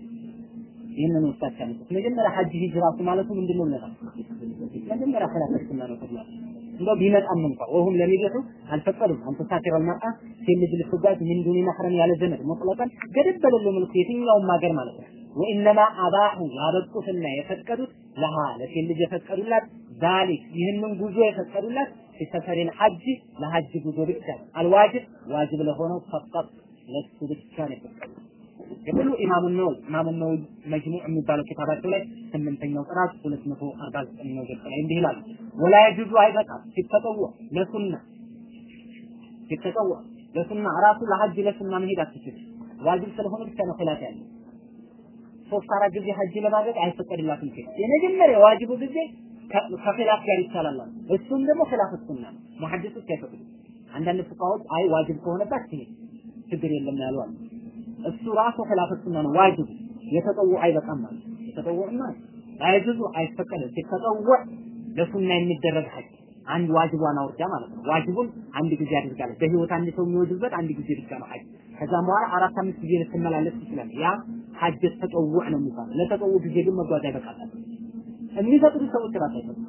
ይህንን ወጣች ያሉት መጀመሪያ ሐጅ ሂጅ ራሱ ማለቱ ምንድን ነው ብለናል። መጀመሪያ ሱና ነው ተብሏል። እንደው ቢመጣም እንኳ ወሁም ለሚገቱ አልፈቀዱም። አንተ ሳቲር አልመርአ ሴት ልጅ ምን ዱኒ መሕረም ያለ ዘመድ ሙጥለቀን ገደብ በሌለው መልኩ የትኛውም ሀገር ማለት ነው። ወኢነማ አባሁ ያበቁትና የፈቀዱት ለሃ ለሴት ልጅ የፈቀዱላት ዛሊክ ይህንን ጉዞ የፈቀዱላት ፊሰፈሪል ሐጅ ለሐጅ ጉዞ ብቻ አልዋጅብ ዋጅብ ለሆነው ፈቀጥ ለሱ ብቻ ነው የፈቀዱት። የሁሉ ኢማሙ ነው ኢማሙ ነው መጅሙዕ የሚባለው ኪታባቸው ላይ ስምንተኛው ጥራት 249ኛው ገጽ ላይ እንዲህ ይላል። ወላ የጁዙ አይበቃም። ሲተጠወ ለሱና ሲተጠወ ለሱና ራሱ ለሐጅ ለሱና መሄድ አትችልም። ዋጅብ ስለሆነ ብቻ ነው ኺላፍ ያለው። ሶስት አራት ጊዜ ሐጅ ለማድረግ አይፈቀድላትም የመጀመሪያ ዋጅቡ ጊዜ ከኺላፍ ጋር ይቻላል እሱም ደግሞ ኺላፍ ሱና ሙሐዲሶች አይፈቅዱም አንዳንድ ፍቃዎች አይ ዋጅብ ከሆነባት ትሄድ ችግር የለም ያሉ አሉ። እሱ ራሱ ኺላፈት ሱና ነው። ዋጅብ የተጠው አይበቃም ማለት የተጠውዕና አይጁዙ አይፈቀድም። ሲተጠወዕ ለሱና የሚደረግ ሐጅ አንድ ዋጅቧን አውርዳ ማለት ነው። ዋጅቡን አንድ ጊዜ አድርጋለች። በህይወት አንድ ሰው የሚወጅበት አንድ ጊዜ ብቻ ነው ሐጅ። ከዛም በኋላ አራት አምስት ጊዜ ልትመላለስ ትችላለች። ያ ሐጅ ተጠውዕ ነው የሚባለው። ለተጠውዕ ጊዜ ግን መጓዝ አይበቃታል የሚፈቅዱ ሰዎች አይፈቅዱ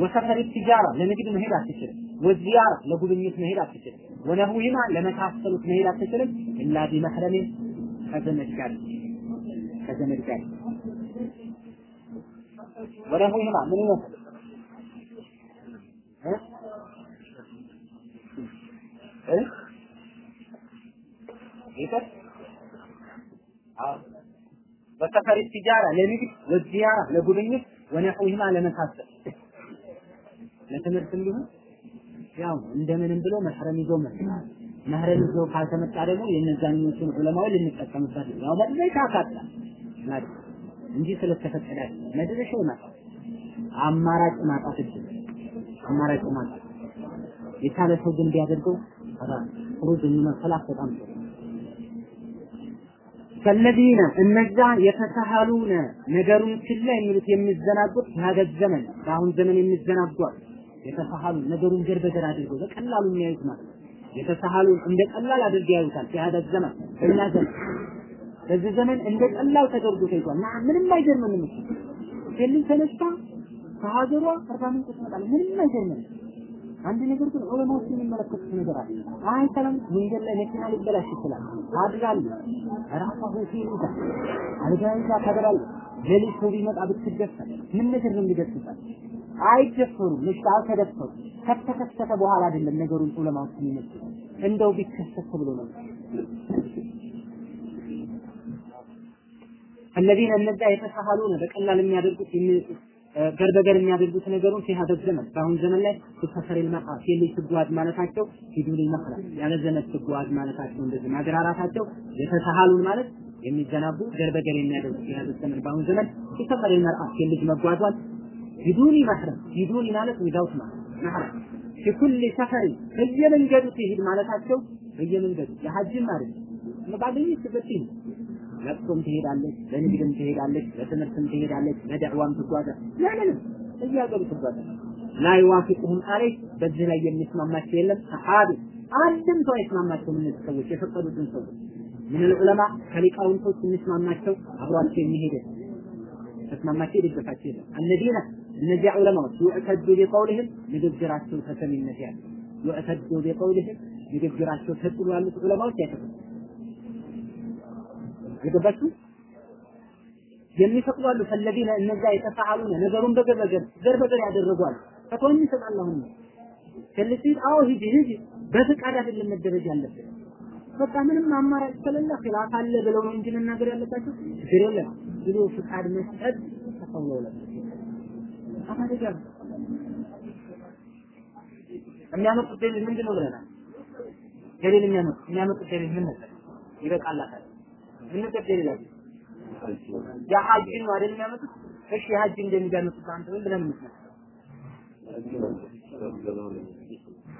ወሰፈሪ ትጃራ ለንግድ መሄድ አትችልም። ወዚያራ ለጉብኝት መሄድ አትችልም። ወነሁይማ ለመሳሰሉት መሄድ አትችልም። ኢላ ቢመህረሚን ከዘመድ ጋር ከዘመድ ጋር ወነሁይማ ምን ይመስል? ይፈት አዎ ወሰፈሪ ትጃራ ለንግድ ወዚያራ ለጉብኝት ወነሁይማ ለመሳሰል። ለትምህርት እንዲሁም ያው እንደምንም ብሎ መህረም ይዞ መጣ። መህረም ይዞ ካልተመጣ ደግሞ የእነዛኞቹን ዑለማዎች ልንጠቀምበት ያው መድረሻ ካጣ ማለት እንጂ ስለተፈቀደ መድረሻው ማጣት አማራጭ ማጣት እድል አማራጭ ማጣት። የቻለ ሰው ግን ቢያደርገው ሩዝ የሚመሰላት በጣም ጥሩ ከለዚነ እነዛ የተሳሃሉነ ነገሩን ችላ የሚሉት የሚዘናጉት በሀገር ዘመን በአሁን ዘመን የሚዘናጓል የተሳሃሉ ነገሩን ገር በገር በቀላሉ የሚያዩት ማለት ነው። የተሳሃሉ እንደ ቀላል አድርገው ያዩታል። በሀገር ዘመን እኛ ዘመን በዚህ ዘመን እንደ ቀላል ተደርጎ ተይዟል። ና ምንም አይገርምም። ሴልን ተነስታ ከሀገሯ አርባ ምንጭ ትመጣለች። ምንም አይገርምም። አንድ ነገር ግን ዑለማዎች የሚመለከቱት ነገር አለ። አይ መንገድ ላይ መኪና ሊበላሽ ይችላል። አድጋለ ራሳሁ ሲሉታ አልጋይ ታከደራል ሌሊት ሰው ቢመጣ ብትደፈር ምን ነገር ነው የሚደርስበት? አይደፈሩም። ምሽት አልተደፈሩ ከተከሰተ በኋላ አይደለም ነገሩን ዑለማዎች የሚመጡት እንደው ቢከሰት ብሎ ነው እነዚህን እነዛ የተሳሃሉ ነው በቀላል የሚያደርጉት ገር በገር የሚያደርጉት ነገሩን ሲሀደ ዘመን በአሁን ዘመን ላይ ተፈሰረ ልመጣ ሲል ትጓዝ ማለታቸው ሂዱል መክራ ያለ ዘመን ትጓዝ ማለታቸው እንደዚህ ማግራራታቸው የተሳሃሉን ማለት የሚዘናቡ ገር በገር የሚያደርጉት ሲሀደ ዘመን። በአሁን ዘመን ተፈሰረ ልመጣ ሲል ልጅ መጓዟል ሂዱኒ መህረም ሂዱኒ ማለት ዊዳውት ማለት መህረም ፊኩል ሰፈሪ በየመንገዱ ትሄድ ማለታቸው በየመንገዱ የሐጅም አይደል ባገኘችበት ትሄድ ለቅሶም ትሄዳለች፣ ለንግድም ትሄዳለች፣ ለትምህርትም ትሄዳለች፣ ለደዕዋም ትጓዛለች። ያንንም እያገሩ ትጓዛለች። ላ ይዋፊቁሁም በዚህ ላይ የሚስማማቸው የለም። አሐዱ አንድም ሰው አይስማማቸውም። እነዚህ ሰዎች የፈቀዱትን ሰዎች ምን ዑለማ ከሊቃውንቶች የሚስማማቸው አብሯቸው የሚሄድ ተስማማቸው የደገፋቸው የለም። እነዚህና እነዚያ ዑለማዎች ዩዕተዱ ቢቀውልህም ንግግራቸው ተሰሚነት ያለ ዩዕተዱ ቢቀውልህም ንግግራቸው ተጥሎ ያሉት ዑለማዎች አይፈቅዱም። የገባችሁ የሚፈቅዱ አሉ። ፈለጊነ እነዛ የተፈዓሉነ ነገሩን በገር ዘር በገር ያደረጓል። ፈቶኝ ይሰጣል። ከልሲት አዎ ሂጂ ሂጂ በፍቃድ አይደለም መደረግ ያለበት። በቃ ምንም አማራጭ ከሌለ ኺላፍ አለ ብለው ነው እንጂ መናገር ያለባቸው ችግር የለም ብሎ ፍቃድ መስጠት ተፈውሎ አማደጋ የሚያመጡት ደሊል ምንድን ነው ብለናል። ደሊል የሚያመጡት ደሊል ምን ነበር? ይበቃላታል። ነበር ደሊላቸው? የሐጅ ነው አይደል የሚያመጡት? እሺ የሐጅ እንደሚያመጡት አንተ ምን ብለን ምትነው?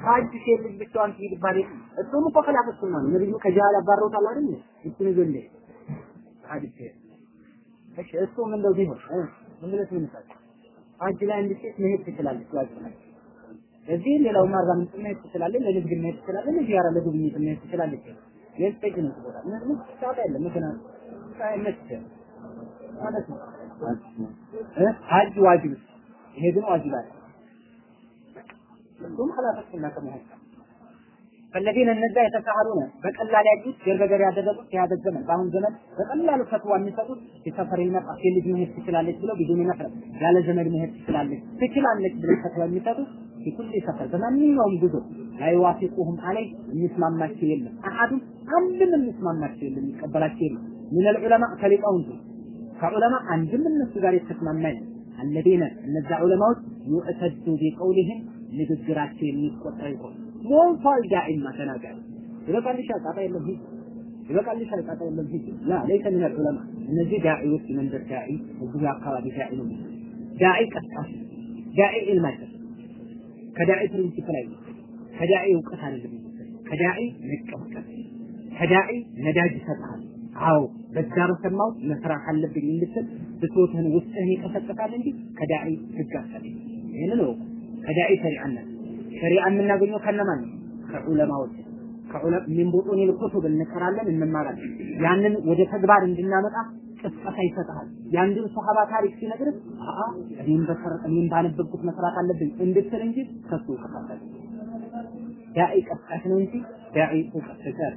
ሐጅ ሴት ልጅ ብቻዋን ትሄድ ይባል እሱም እኮ ሱና ነው። ነብዩ ከጃል አባረውታል አይደል? እሱን ይዞ እንደ ሐጅ ሴት እሺ እሱም እንደው ቢሆን ምን ብለህ ምን ሐጅ ላይ አንድ ሴት መሄድ ትችላለች ዋጅብ እዚህ ሌላው ማርጋ ምን ትችላለች፣ ለንግድ መሄድ ትችላለች፣ ለዚያራ ለጉብኝት መሄድ ትችላለች። የስጠጅ ነው ቦታ ምን ታውቃ የለም። ምክንያቱም ሳይመች ማለት ነው። ሐጅ ዋጅብ ይሄ ግን ዋጅብ አይደለም። እሱም ኸላፈት ሱና ከመሆን ፈለጊነ እነዛ የተሳሃሉነ በቀላል ያጁት ገር በገር ያደረጉት የያዘ ዘመን በአሁን ዘመን በቀላሉ ፈትዋ የሚሰጡት የሰፈር ይመጣ ልጅ መሄድ ትችላለች ብለው ቢዱን መፍረድ ያለ ዘመድ መሄድ ትችላለች ትችላለች ብለው ፈትዋ የሚሰጡት ቢኩል ሰፈር በማንኛውም ጉዞ ላይ አለይ የሚስማማቸው የለም። አሐዱም አንድም የሚስማማቸው የለም የሚቀበላቸው የለም። ምን ዑለማ ከሊቃውንቱ ከዑለማ አንድም እነሱ ጋር የተስማማ የለም። አለዚነ እነዛ ዑለማዎች ዩዕተዱ ቢቀውልህም ንግግራቸው የሚቆጠር ይሆን። ሞልቷል ዳኢማ ተናጋሪ። ይበቃልሻል ጣጣ የለም ሂድ ይበቃልሻል ጣጣ የለም ሂድ ላ ለይሰ ምን ዑለማ። እነዚህ ዳዒዎች መንደር ዳዒ እዚህ አካባቢ ዳዒ ነው ዳዒ ቀስቃሽ ዳዒ ኢልማይሰር ከዳዒ ፕሪንሲፕል አይ ከዳዒ እውቀት አይደለም ከዳዒ መቀበል ከዳዒ ነዳጅ ይሰጥሃል። አዎ በዛ በሰማው መስራት አለብኝ እንድትል ብሶትህን ውስጥህን ይቀሰቅሳል እንጂ ከዳዒ ህግ አሰለኝ ይህን ነው ከዳዒ ሸሪዓና ሸሪዓ የምናገኘው ከነማን ነው? ከዑለማዎች ከዑለማ ሚን ልኩቱብ እንቀራለን እንማራለን። ያንን ወደ ተግባር እንድናመጣ ቅስቀሳ ይሰጥሃል የአንድን ሶሐባ ታሪክ ሲነግርህ አአ እኔም በሰር እኔም ባነበብኩት መስራት አለብኝ እንድትል እንጂ ከሱ እውቀት ዳዒ ቀስቃሽ ነው እንጂ ዳዒ ተጋር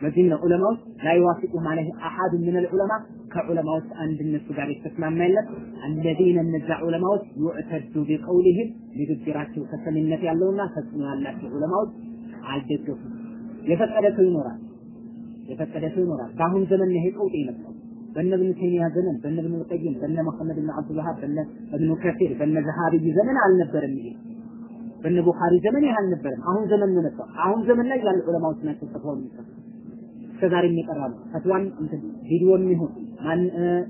ለዚህም ነው ዑለማዎች ላይዋፊቁ ማለት አሐዱ ምን الዑለማ ከዑለማዎች አንድ እነሱ ጋር የተስማማ የለም። አለዚነ እነዛ ዑለማዎች ዩዕተዱ ቢቀውሊህም ንግግራቸው ተሰሚነት ያለውና ተጽዕኖ ያላቸው ዑለማዎች አልደገፉም። የፈቀደ ሰው ይኖራል የፈቀደ ሰው ይኖራል። በአሁን ዘመን ይሄ ቀውጥ የመጣው በነ ኢብኑ ተይሚያ ዘመን በነ ኢብኑ ቀይም በነ መሐመድ ብን አብዱል ወሃብ በነ ኢብኑ ከሲር በነ ዘሃቢ ዘመን አልነበረም ይሄ። በነ ቡኻሪ ዘመን ይሄ አልነበረም። አሁን ዘመን ነው የመጣው። አሁን ዘመን ላይ ያሉ ዑለማዎች ናቸው ፈትዋው የሚሰጡ እስከዛሬ የሚቀራ ነው ፈትዋን እንትን ቪዲዮም ይሁን ማን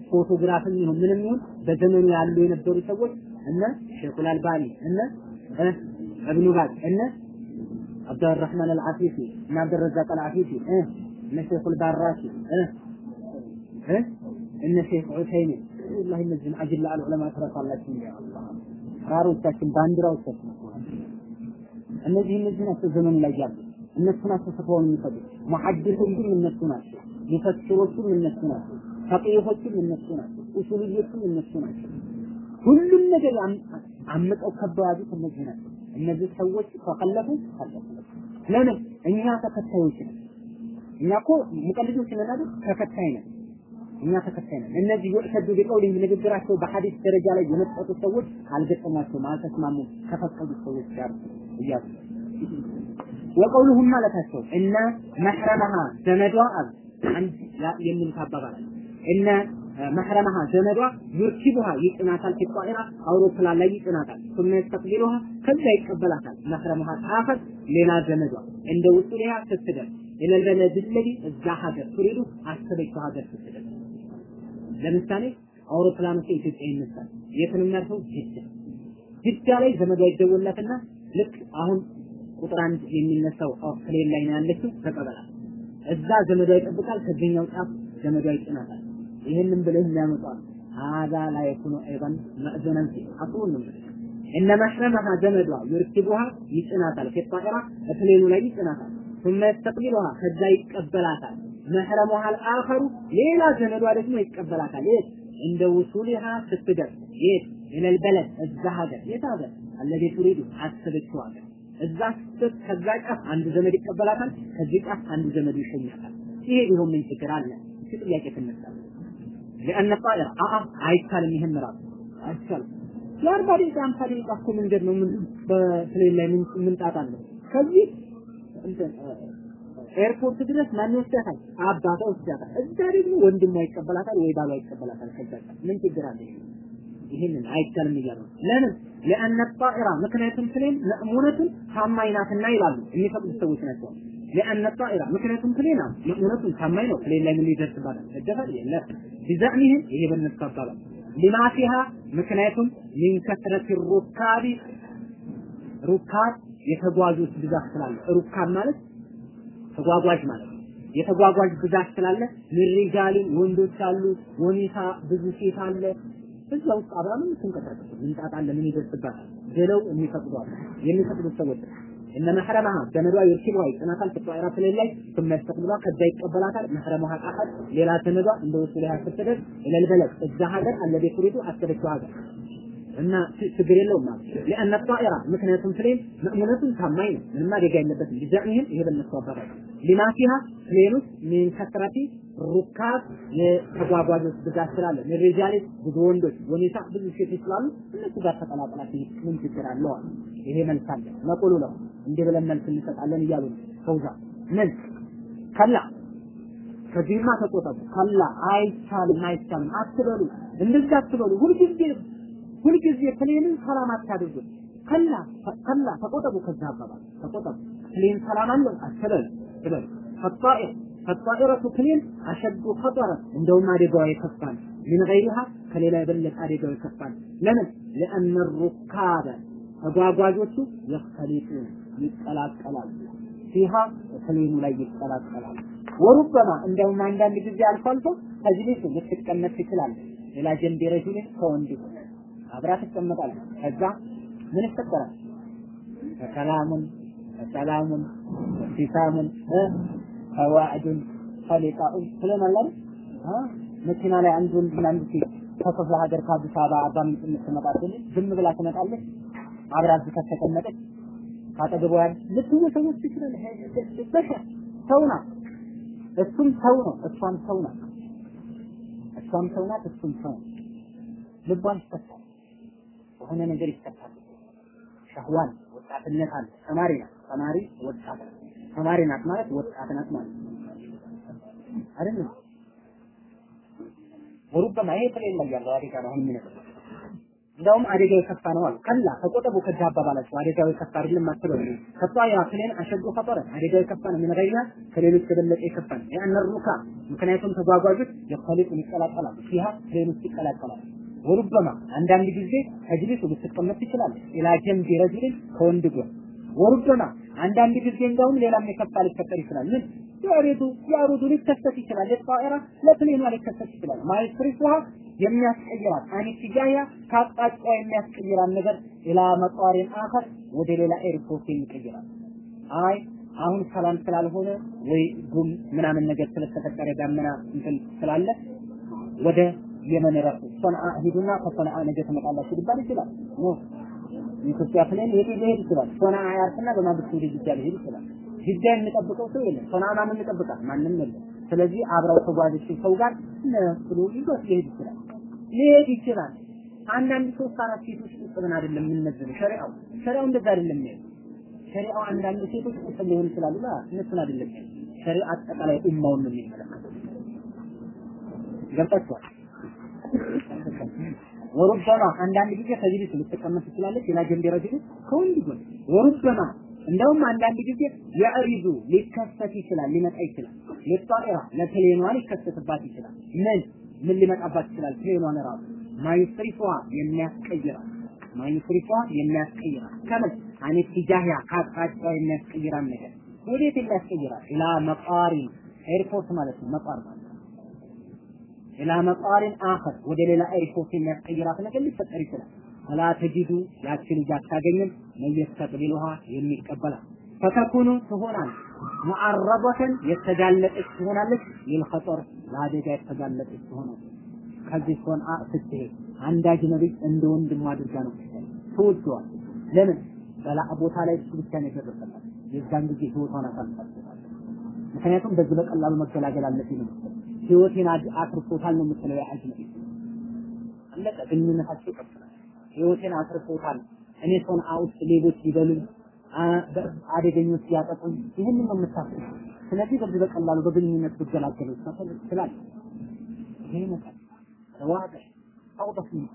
ፎቶግራፍም ይሁን ምንም ይሁን በዘመኑ ያሉ የነበሩ ሰዎች እነ ሼኹል አልባኒ እነ እብኑ ባዝ እነ አብዱራህማን አልዓፊፊ እና አብዱረዛቅ አልዓፊፊ እነ ሼኹል ባራሲ እነ ሼክ ዑሰይሚን። ወላሂ እነዚህን አጅላ አልዑለማ ትረሳላችሁ ያ አላህ። ራሮቻችን ባንዲራዎቻችን እነዚህ እነዚህ ናቸው ዘመኑ ላይ ያሉ። እነሱ ናቸው ፈትዋውን የሚሰጡት። ሙሐዲሶቹም እነሱ ናቸው። ሙፈሲሮቹም እነሱ ናቸው። ፈቂሆቹም እነሱ ናቸው። ኡሱልዮቹም እነሱ ናቸው። ሁሉም ነገር አምጠው ከበው እነዚህ ናቸው። እነዚህ ሰዎች ፈለፉ ለምን? እኛ ተከታዮች ነን እኛ እኮ ሙቀልዶች ነን አይደል? ተከታይ ነን። እኛ ተከታይ ነን። እነዚህ ይወሰዱ ቢቀውልም ንግግራቸው በሐዲስ ደረጃ ላይ የመጠጡ ሰዎች አልገጠማቸውም፣ አልተስማሙም። ከፈቀዱት ሰዎች ጋር እያሉ ወቀውሉሁም ማለታቸው እነ መሕረመሃ ዘመዷ አሉ። አንድ የሚሉት አባባል أن محرمها ዘመዷ يركبها ይጭናታል في الطائرة አውሮፕላን ላይ ይጭናታል። ثم يستقبلها ከዛ ይቀበላታል። محرمها ጣፈት ሌላ ዘመዷ። عند وصولها ስትደርስ ኢለ البلد الذي እዛ ሀገር ትሪዱ አሰበችው ሀገር ስትደርስ ለምሳሌ አውሮፕላኑ ከኢትዮጵያ ይነሳል የት ነው የሚያርፈው ጅዳ ጅዳ ላይ ዘመዷ ይደወላትና ልክ አሁን ቁጥር አንድ የሚነሳው ፕሌን ላይ ነው ያለችው ተቀበላል። እዛ ዘመዷ ይጠብቃል፣ ከዚህኛው ጫፍ ዘመዷ ይጭናታል። ይህንን ብለህ የሚያመጣው هذا لا يكون ايضا مأذنا فيه اصول ነው እነ መሕረመሃ ዘመዷ ዩርኪቡሃ ይጭናታል ፊጣኢራ እፕሌኑ ላይ ይጭናታል ثم يستقبلها ከዛ ይቀበላታል መሕረሙሃ አልአኸሩ ሌላ ዘመዷ ደግሞ ይቀበላታል የት እንደ ውሱሊሃ ስትደርስ የት ኢለል በለድ እዛ ሀገር የት ሀገር አለዚ ቱሪዱ አሰበችው ሀገር እዛ ስትት ከዛ ጫፍ አንዱ ዘመድ ይቀበላታል ከዚህ ጫፍ አንዱ ዘመዱ ይሸኛታል ይሄ ቢሆን ምን ችግር አለ እሺ ጥያቄ ትነሳለች لأن الطائرة አአ አይቻልም ይሄን ራሱ አይቻልም የአርባ ደቂቃ አምሳ ደቂቃ እኮ መንገድ ነው ምን በፕሌን ላይ ምን ምን ጣጣ አለው ከዚህ እንትን airport ድረስ ማን ይወስዳታል? አባቷ ይወስዳታል። እዛ ደግሞ ወንድሟ ይቀበላታል ወይ ባሏ ይቀበላታል። ከዛ ምን ችግር አለ? ይህንን አይቻልም እያሉ ለምን لأن الطائرة ምክንያቱም plane مأمونة ታማኝ ናትና ይላሉ የሚፈቅዱ ሰዎች ናቸው። ምክንያቱም plane مأمونة ታማኝ ነው። plane ላይ ምን ሊደርስባታል? መደፈር የለም بزعمهم ይሄ በነሱ አባባል لما فيها ምክንያቱም من كثرة الركاب ركاب የተጓዦች ብዛት ስላለ ركاب ማለት ተጓጓዥ ማለት ነው። የተጓጓዥ ብዛት ስላለ ምሪጃሊ ወንዶች አሉ፣ ወኒሳ ብዙ ሴት አለ። እዛ ውስጥ አብራምን ትንቀሳቀስ ምንጣት አለ፣ ምን ይደርስባታል ብለው የሚፈቅዷል የሚፈቅዱት ሰዎች እነ መሐረማሃ ዘመዷ የርሲቧ ይጽናታል ፍጥዋራ ስለላይ ስመስተቅብሏ ከዛ ይቀበላታል መሐረማሃ ጣፋት ሌላ ዘመዷ እንደ ወሱ ላይ አስተደር ለልበለቅ እዛ ሀገር አለ ቤት ሀገር እና ችግር የለውም ማለት ለአነ ጣኢራ ምክንያቱም ፕሌን مأمونة ታማኝ ነው። ምንም አደጋ የለበትም بزعمهم ይሄ በነሱ አባባል። لما فيها من كثرة الركاب የተጓጓዦች ብዛት ስላለ رجال ብዙ ወንዶች ونساء ብዙ ሴቶች ስላሉ እነሱ ጋር ተቀላቅላት ምን ችግር አለው አለ? ይሄ መልስ አለ። نقول ነው። እንዲህ ብለን መልስ እንሰጣለን እያሉ ፈውዛ መልስ كلا ከዚህማ ተቆጠቡ። كلا አይቻልም አይቻልም። አትበሉ እንደዚህ አትበሉ ሁልጊዜ ሁልጊዜ plane ን ሰላም አታድርጉት كلا كلا ተቆጠቡ። ከዛ አባባል ተቆጠቡ። plane ሰላም አለው አትበሉ ትበሉ فالطائر فالطائرة plane أشد خطرا እንደውም አደጋዋ ነው من غيرها ከሌላ የበለጠ አደጋው ነው ለምን? لأن الركاب ተጓጓዦቹ يختلطون ይቀላቀላሉ። فيها plane ኑ ላይ ይቀላቀላሉ። وربما እንደውም አንዳንድ ጊዜ አልፎ አልፎ ተጅሊስ ልትቀመጥ ትችላለች ሌላ ጀንቢ ረጁልን ከወንድ አብራ ትቀመጣለች። ከዛ ምን ይፈጠራል? ከሰላሙን ከሰላሙን ወሲሳሙን ፈዋዕዱን ፈሊቃኡን ስለማለን መኪና ላይ አንድ ወንድና አንድ ሴት ከክፍለ ሀገር ከአዲስ አበባ አርባ ምንጭ የምትመጣለች ዝም ብላ ትመጣለች። አብራ እዚህ ከተቀመጠች ካጠገቧ ያለ ልትወሰወስ ትችላለች بشر ሰው ናት። እሱም ሰው ነው። እሷም ሰው ናት። እሷም ሰው ናት። እሱም ሰው ነው። ልቧን ይፈታል የሆነ ነገር ይፈታል شهوة ን ወጣትነት አለ። ተማሪ ናት። ተማሪ ወጣት ተማሪ ናት ማለት ወጣት ናት ማለት አይደል وربما ይሄ plane ላይ አደጋ ነው አሁን እንደውም አደጋው የከፋ ነው አሉ። كلا ተቆጠቡ ከዛ አባባላቸው። አደጋው የከፋ አይደለም አትበሉ። ከጧያ ፕሌን አሸዱ ፈጠረ። አደጋው የከፋ ነው። ገይና ከሌሎች የበለጠ የከፋ ነው። ያን ሩካ ምክንያቱም ተጓጓዦች የኸሊጥ ይቀላቀላሉ። ፕሌን ውስጥ ይቀላቀላሉ ወሩበማ አንዳንድ ጊዜ ተጅሊሱ ልትቀመጥ ትችላለች። ኢላ ጀንቢ ረጅልን ከወንድ ጎን ወሩበማ አንዳንድ ጊዜ እንደውም ሌላም የከፋ ሊፈጠር ይችላል። ምን? ያሬዱ ያሩዱ ሊከሰት ይችላል። ለጣኢራ ለፕሌኗ ሊከሰት ይችላል። ማይስሪፉሃ የሚያስቀይራት አኒትጃያ ከአቅጣጫ የሚያስቀይራን ነገር إلى مطار آخر ወደ ሌላ airport የሚቀይራል አይ አሁን ሰላም ስላልሆነ ወይ ጉም ምናምን ነገር ስለተፈጠረ ዳመና እንትን ስላለ ወደ የመን ረፉ ሶንዓ ሂዱና ከሶንዓ ነገ ትመጣላችሁ ሊባል ይችላል። no የኢትዮጵያ plane የት ሊሄድ ይችላል። ሶንዓ ያርፍና በማግስቱ ወደ ጅዳ ሊሄድ ይችላል። ጅዳ የሚጠብቀው ሰው የለም። ሶንዓ ማንም ይጠብቃል። ማንም የለም። ስለዚህ አብረው ተጓዦች ሰው ጋር ብሎ ይዞት ሊሄድ ይችላል። ሊሄድ ይችላል። አንዳንድ ሶስት አራት ሴቶች ቁጥብን አይደለም የምንነዝረው ሸሪዓው ሸሪዓው እንደዛ አይደለም የሚያየው። ሸሪዓው አንዳንድ ሴቶች ቁጥብ ሊሆን ይችላሉ ላ እነሱን አይደለም ሸሪዓ አጠቃላይ ኡማውን ነው የሚመለከተው። ገብታችኋል ወሩበማ አንዳንድ ጊዜ ተጅሊስ ልትቀመጥ ትችላለች ሌላ ጀንቢ ረጅሉ ከወንድ ጎን። ወሩበማ እንደውም አንዳንድ ጊዜ የዕሪዙ ሊከሰት ይችላል ሊመጣ ይችላል። للطائرة ለ plane ኗ ሊከሰትባት ይችላል። ምን? ምን ሊመጣባት ይችላል? plane ኗን ራሱ ما يصرفها የሚያስቀይራት ما يصرفها የሚያስቀይራት ከምን? عن اتجاهها ከአቅጣጫ የሚያስቀይራት ነገር። ወዴት የሚያስቀይራት إلى مطار airport ማለት ነው مطار ማለት إلى مطار آخر ወደ ሌላ airport የሚያስቀይራት ነገር ሊፈጠር ይችላል። فلا تجد ያቺ ልጅ አታገኝም። መየስተቅቢሉሃ የሚቀበላት ፈተኩኑ ትሆናለች። ሙዓረበተን የተጋለጠች ትሆናለች። ይልኸጠር ለአደጋ የተጋለጠች ትሆናለች። ከዚህ ሲሆን ስትሄድ አንድ አጅነቢ እንደ ወንድም አድርጋ ነው ትወደዋል ለምን? በላ ቦታ ላይ እሱ ብቻ ነው የደረሰላት የዛን ጊዜ ህይወቷን አሳልፋለች። ምክንያቱም በዚህ በቀላሉ መገላገል አለብኝ ነው ህይወቴን አትርፎታል ነው የምትለው የሐጅ መልእክት። አለቀ። ግንኙነታቸው ይቀጥላል። ህይወቴን አትርፎታል፣ እኔ ሰውን አውስጥ ሌቦች ይበሉኝ፣ አደገኞች ያጠቁኝ፣ ይህንን ነው የምታስብ። ስለዚህ በዚህ በቀላሉ በግንኙነት ብገላገለው ስላል ይሄ ይመጣል። ዋደ ተውበት ነው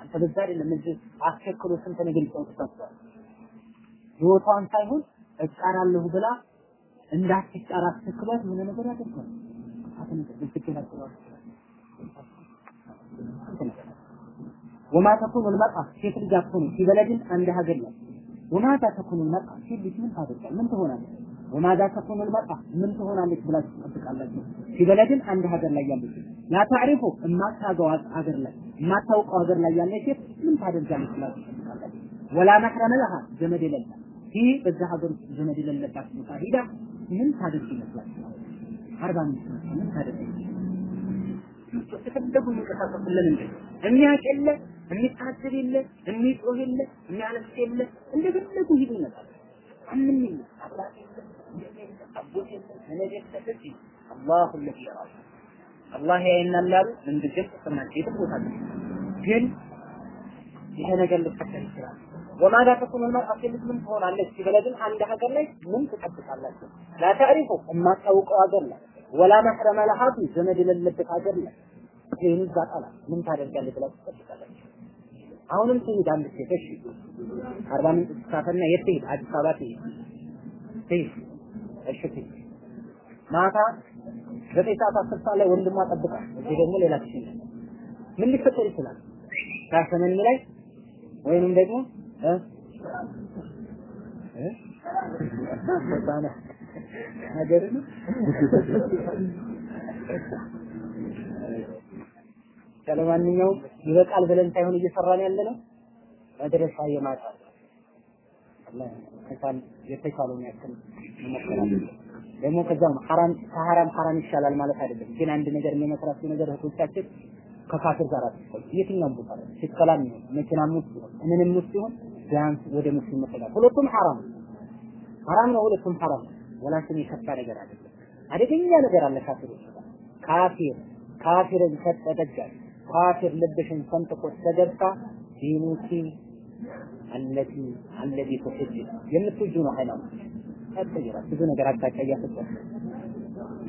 አንተ በዛ አይደለም እዚህ አስቸክሎ ስንት ነገር ይጠውጥቷል። ህይወቷን ሳይሆን እቃራለሁ ብላ እንዳትጣራ አስቸክሏት ምን ነገር ያደርጋል? ወማ ተኩኑ ልመርአ ሴት ልጅ አትሆንም ፊ በለድን አንድ ሀገር ላይ ወማዛ ተኩኑ ልመርአ ሴት ልጅ ምን ታደርጋል? ምን ትሆናለች? ወማዛ ተኩኑ ልመርአ ምን ትሆናለች ብላችሁ ትጠብቃላችሁ? ፊ በለድን አንድ ሀገር ላይ ያለች ላ ታዕሪፉ የማታውቀው ሀገር ላይ የማታውቀው ሀገር ላይ ያለች ሴት ምን ታደርጋለች ብላችሁ ትጠብቃላችሁ? ወላ መሕረመ ለሃ ዘመድ የሌላት ይህ በዛ ሀገር ውስጥ ዘመድ የሌለባት ቦታ ሂዳ ምን ታደርግ ይመስላችኋል? አርባ አምስት እንደ የሚያውቅ የለ የሚታስብ የለ የሚጮህ የለ የሚያለቅስ የለ እንደፈለጉ ሂዱ ይመጣል አምን የለ አባት የለ አቦት የለ ዘመድ የለ አላሁ ለዚ የራሱ አላህ ያይናል አሉ። ግን ይሄ ነገር ሊፈጠር ይችላል ወማዳ ተኩኑ መርአት ምን ትሆናለች ሲበለድን አንድ ሀገር ላይ ምን ትጠብቃላችሁ? ላተዕሪፉ የማታውቀው ሀገር ላይ ወላ መሕረመ ለሀቱ ዘመድ የሌለበት ሀገር ላይ ይህን ዛጣላ ምን ታደርጋለህ ብላችሁ ትጠብቃላችሁ? አሁንም ትሄድ አንድ ሴት እሺ፣ አርባ ምንጭ ትሳፈርና የት ትሄድ? አዲስ አበባ ትሄድ ትሄድ እሺ ትሄድ ማታ ዘጠኝ ሰዓት አስር ሰዓት ላይ ወንድሟ ጠብቃል። እዚህ ደግሞ ሌላ ትችላል። ምን ሊፈጠር ይችላል? ካሰመኒ ላይ ወይንም ደግሞ እ ሀገር ነው ለማንኛውም ይበቃል ብለን ሳይሆን እየሰራን ያለ ነው መድረሻ የማጣት ከቻል የተቻለውን ያክል እንሞክራለን። ደግሞ ከዛም ሐራም ከሐራም ሐራም ይሻላል ማለት አይደለም። ግን አንድ ነገር የሚመስላችሁ ነገር እህቶቻችን ከካፍር ጋር አትፈል የትኛውም ቦታ ላይ ሲከላም ይሁን መኪናም ውስጥ ይሁን ምንም ውስጥ ይሁን ቢያንስ ወደ ሙስሊም መጠጋት ሁለቱም ሐራም ሐራም ነው። ሁለቱም ሐራም ወላችን የከፋ ነገር አለ። አደገኛ ነገር አለ። ካፊሮች ካፊር ካፊርን ከተጠጋ ካፊር ልብሽን ሰንጥቆ ተገብታ ዲኑኪ አለቲ አለቲ ተሰጅ የምትጁ ነው ሃይማኖት ተቀየራ ብዙ ነገር አቅጣጫ እያሰጠ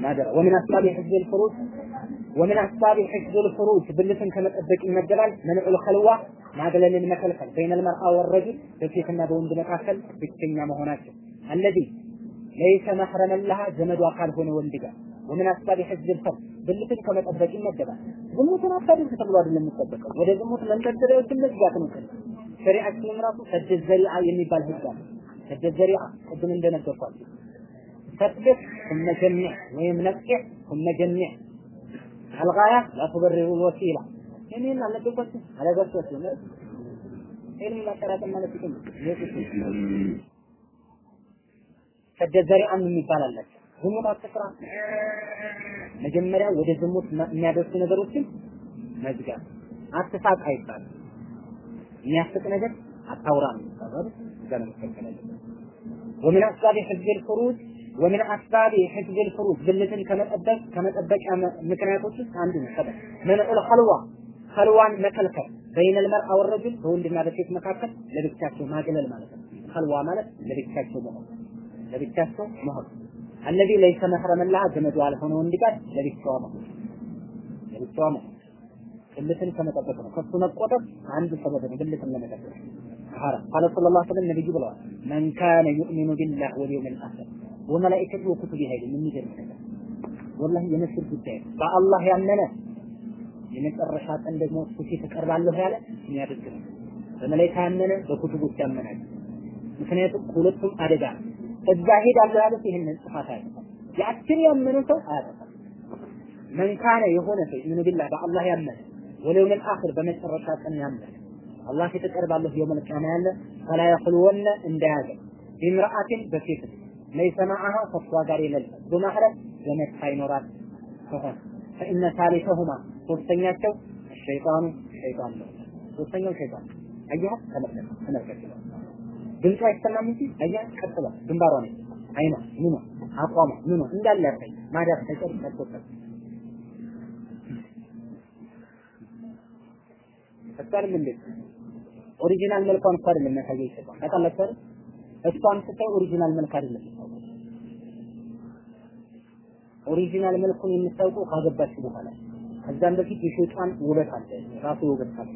ናደረ ወምን አስባቢ ህዝብ ልፍሩስ ومن أسباب حفظ الفروج ብልትን ከመጠበቅ ይመደባል መንዑል ኸልዋ ማግለልን መከልከል በይነ المرأة والرجل በሴትና በወንድ መካከል ብቸኛ መሆናቸው አለዚ ለይሰ መሕረመን ለሃ ዘመዷ ካልሆነ ወንድ ጋር ወምን አስባብ ሕዝብ الفرج ብልትን ከመጠበቅ ይመደባል ዝሙትን አታድርግ ተብሎ አይደለም የሚጠበቀው ወደ ዝሙት መንደርደሪያዎችን መዝጋት ነው ሸሪዓችንም ራሱ ሰድ ዘሪዓ የሚባል ህግ አለ ሰድ ዘሪዓ ቅድም እንደነገርኳችሁ ሰድቅ ثم جمع ወይም ነቅዕ ثم جمع الغاية لا تبرر الوسيلة ይህንን አልነገርኳችሁ አላጋችኋችሁ ነው ይህንን ማጠራቀም ማለት ይችላል ሰድ ዘሪዓ የሚባል አላቸው ዝሙት አትስራ መጀመሪያ ወደ ዝሙት የሚያደርሱ ነገሮችን መዝጋት አትሳቅ አይባልም የሚያስቅ ነገር አታውራ ነው የሚባለው ገና መከለለ ومن أسباب حفظ الفروج ومن أسباب حفظ الفروج ብልትን ከመጠበቅ ከመጠበቂያ ምክንያቶች ውስጥ አንዱ ነው ሰበብ መንዑል ኸልዋ ኸልዋን መከልከል በይነ المرأة والرجل በወንድና በሴት መካከል ለብቻቸው ማግለል ማለት ነው ኸልዋ ማለት ለብቻቸው መሆን ለብቻቸው መሆን الذي ليس محرما لها ዘመዱ ያልሆነ ወንድ ጋር ለብቻዋ መሆን ለብቻዋ መሆን ብልትን ከመጠበቅ ነው። ከሱ መቆጠብ አንዱ ሰበብ ነው። ብልትን ለመጠበቅ ሐራም ቃለ ሰለላሁ ዐለይሂ ወሰለም ነብዩ ብለዋል መን ካነ ዩእሚኑ ቢላህ ወልየውሚል አኺር ወመላኢከቱ ወኩቱቢ ሀይል የሚገርም ነገር ወላሂ የነስር ጉዳይ በአላህ ያመነ የመጨረሻ ቀን ደግሞ እሱ ፊት እቀርባለሁ ያለ የሚያደርግ ነው። በመላእክት ያመነ በኩቱቦች ያመናል። ምክንያቱም ሁለቱም አደጋ እዛ ሄዳለሁ ያሉት ይህንን ጥፋት አያጠፋም። ያችን ያመነ ሰው አያጠፋም። መን ካነ የሆነ ሰው ኢምኑ ቢላህ በአላህ ያመነ ወለውም አኺር በመጨረሻ ቀን ያመነ አላህ ፊት እቀርባለሁ የውመል ቂያማ ያለ ፈላ የኽልወነ እንዳያገኝ ቢምርአትን በሴት ለይሰ መዐሃ ከሷ ጋር የሌለ በማህረም ዘመድ ሳይኖራት ከሆነ ፈኢነ ሳሊሰሁማ ሶስተኛቸው ሸይጣኑ ሸይጣን ነው። ሶስተኛው ሸይጣን አየህ ተመልከት ተመልከት ድምፁ አይሰማም እንጂ አየህ ቀጥሏል። ግንባሯ ነው አይኗ ምኗ አቋሟ ምኗ እንዳለ ያሳይ። ማዳፍ ተጨር ተቆጠረ ፈጣንም እንዴ? original መልኳን እኮ አይደለም የሚያሳየው ይሰጣል ታውቃላችሁ አይደል? እሷን ስታይ original መልክ አይደለም original መልኩን የምታውቀው ካገባች በኋላ ከዛም በፊት የሸይጣን ውበት አለ ራሱ ውበት አለ።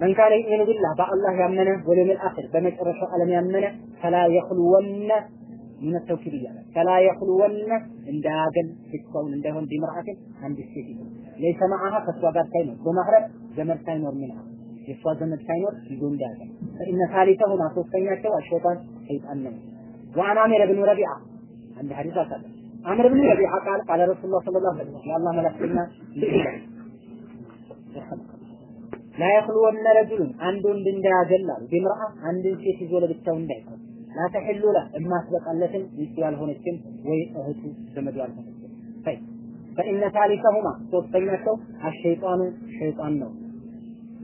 من كان يؤمن بالله በአላህ ያመነ واليوم الآخر በመጨረሻው ዓለም ያመነ فلا يخلون ምን توكيد እያለ فلا يخلون እንዳያገል ብቻውን እንዳይሆን بامرأة አንድ ሴት ይዞ ለይሰ መዐሃ ከእሷ ጋር ሳይኖር በማህረም ዘመድ ሳይኖር ሚንሃ የእሷ ዘመድ ሳይኖር ይዞ እንዳያገል። ፈኢነ ሳሊሰሁማ ሶስተኛቸው አሸይጣን ሰይጣን ነው። ወአን አሚር ብን ረቢዓ አንድ ሐዲስ አሳለ አምር ብን ረቢዓ ቃል ቃለ ረሱሉላህ ሰለላሁ ዐለይሂ ወሰለም የአላህ መላእክተኛ ላ የኽልወነ ረጁሉን አንድ ወንድ እንዳያገላሉ ቢምርአ አንድን ሴት ይዞ ለብቻው እንዳይቆም። ላ ተሕሉ ለ የማትበቃለትን ሚስቱ ያልሆነችን ወይ እህቱ ዘመዱ ያልሆነችን ፈኢነ ሳሊሰሁማ ሶስተኛቸው አሸይጣኑ ሸይጣን ነው።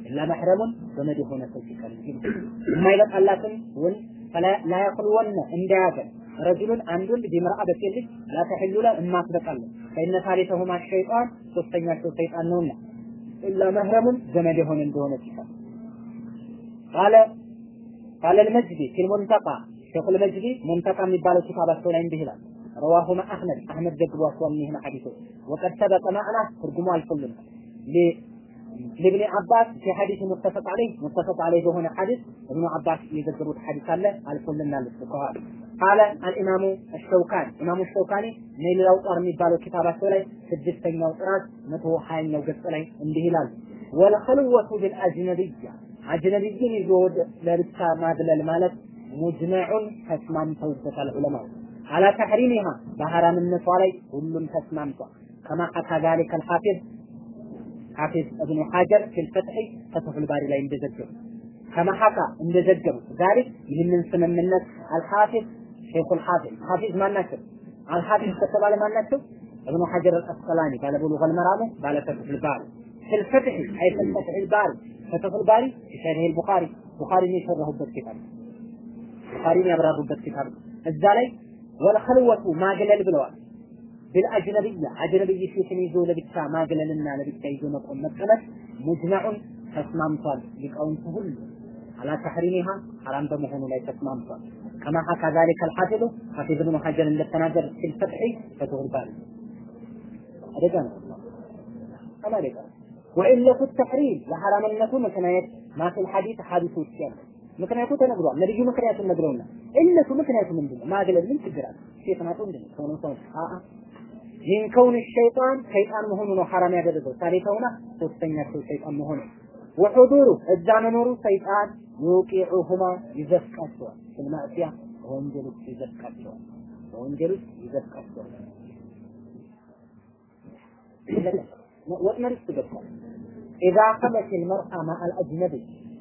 ኢላ መሕረሙን ዘመድ የሆነ ሰው ሲቀር የማይበቃላትን ወንድ ላ የኽልወነ እንዳያገል ረጁሉን አንድ ወንድ ቢምርአ በሴት ልጅ ላ ተሕሉ ለ የማትበቃለት ፈኢነ ሳሊሰሁማ ሸይጣን ሶስተኛቸው ሰይጣን ነውና ኢላ መህረሙን ዘመድ የሆነ እንደሆነ ሲቀር ቃለ ቃለ ልመጅዲ ፊል ሙንተቃ ሸኹል መጅዲ ሙንተቃ የሚባለው ኪታባቸው ላይ እንዲህ ይላል ረዋሁማ አህመድ አህመድ ዘግቧቸዋል እኒህን ሐዲሶች ወቀድ ሰበቀ ማዕና ትርጉሙ አልፎልን لابن عباس في حديث متفق عليه متفق عليه بهنا حديث ابن عباس يذكروا الحديث الله الكلنا للفقهاء ቃለ አልኢማሙ አሸውካኒ። ኢማሙ አሸውካኒ ነይል አውጣር የሚባለው ኪታባቸው ላይ ስድስተኛው ጥራት መቶ ሀያኛው ገጽ ላይ እንዲህ ይላል። ወልኸልወቱ ቢልአጅነቢያ አጅነቢይን ይዞ ለብቻ ማድለል ማለት ሙጅመዑን ተስማምተውበታል ዑለማው። አላ ተሕሪሚሃ በሐራምነቷ ላይ ሁሉም ተስማምቷል። ከማ ሐካ ዛሊከ አልሐፊዝ እብኑ ሐጀር ፊል ፈትሑል ባሪ ላይ እንደዘገቡ። ከማ እንደዘገቡ ዛሊክ ይህንን ስምምነት አልሐፊዝ ሼኹል ሐፊዝ ሐፊዝ ማን ናቸው? አልሐፊዝ ከተባለ ማን ናቸው? እብኑ ሐጀር አልአስቀላኒ ባለ ቡሉገል መራም ባለ ፈትሑል ባሪ ፊል ፈትሒ አይ ፊል ፈትሑል ባሪ ፈትሑል ባሪ ሸርህ አልቡኻሪ ቡኻሪን የሸረሁበት ኪታብ ቡኻሪን ያብራሩበት ኪታብ እዛ ላይ ወልኸልወቱ ማግለል ብለዋል بالأجنبية أجنبي ሴትን ይዞ ለብቻ ማግለልና ለብቻ ይዞ መቆም መቀመጥ ሙጅመዑን ተስማምቷል ሊቃውንቱ ሁሉ አላ ተሕሪሚሃ ሐራም በመሆኑ ላይ ተስማምቷል ከማ ሐካ ዛሊከ አልሐፊظ ሐፊዝ ብኑ ሐጀር እንደተናገር ፊል ፈትሒ ፈትሑል ባሪ አደጋ ነው በጣም አደጋ ወኢለቱ ተሕሪም ለሐራምነቱ ምክንያት ማፊል ሐዲስ ሐዲሱ ውስጥ ያለ ምክንያቱ ተነግሯል ነብዩ ምክንያቱን ነግረውና ኢለቱ ምክንያቱ ምንድን ነው ማግለል ምን ችግር አለ ሴት ናት ወንድ ነው ሰው ነው ሰው አአ ይህን ከውን ሸይጣን ሰይጣን መሆኑ ነው ሐራም ያደረገው ሳሌተውና ሶስተኛቸው ሰይጣን መሆኑ ወሑዱሩ እዛ መኖሩ ሰይጣን يوقعهما ይዘፍቃቸዋል። في المعصية በወንጀል ውስጥ ይዘፍቃቸዋል። በወንጀል ውስጥ ይዘፍቃቸዋል። ወጥመድ ውስጥ ገብቷል። إذا خلت المرأة مع الأجنبي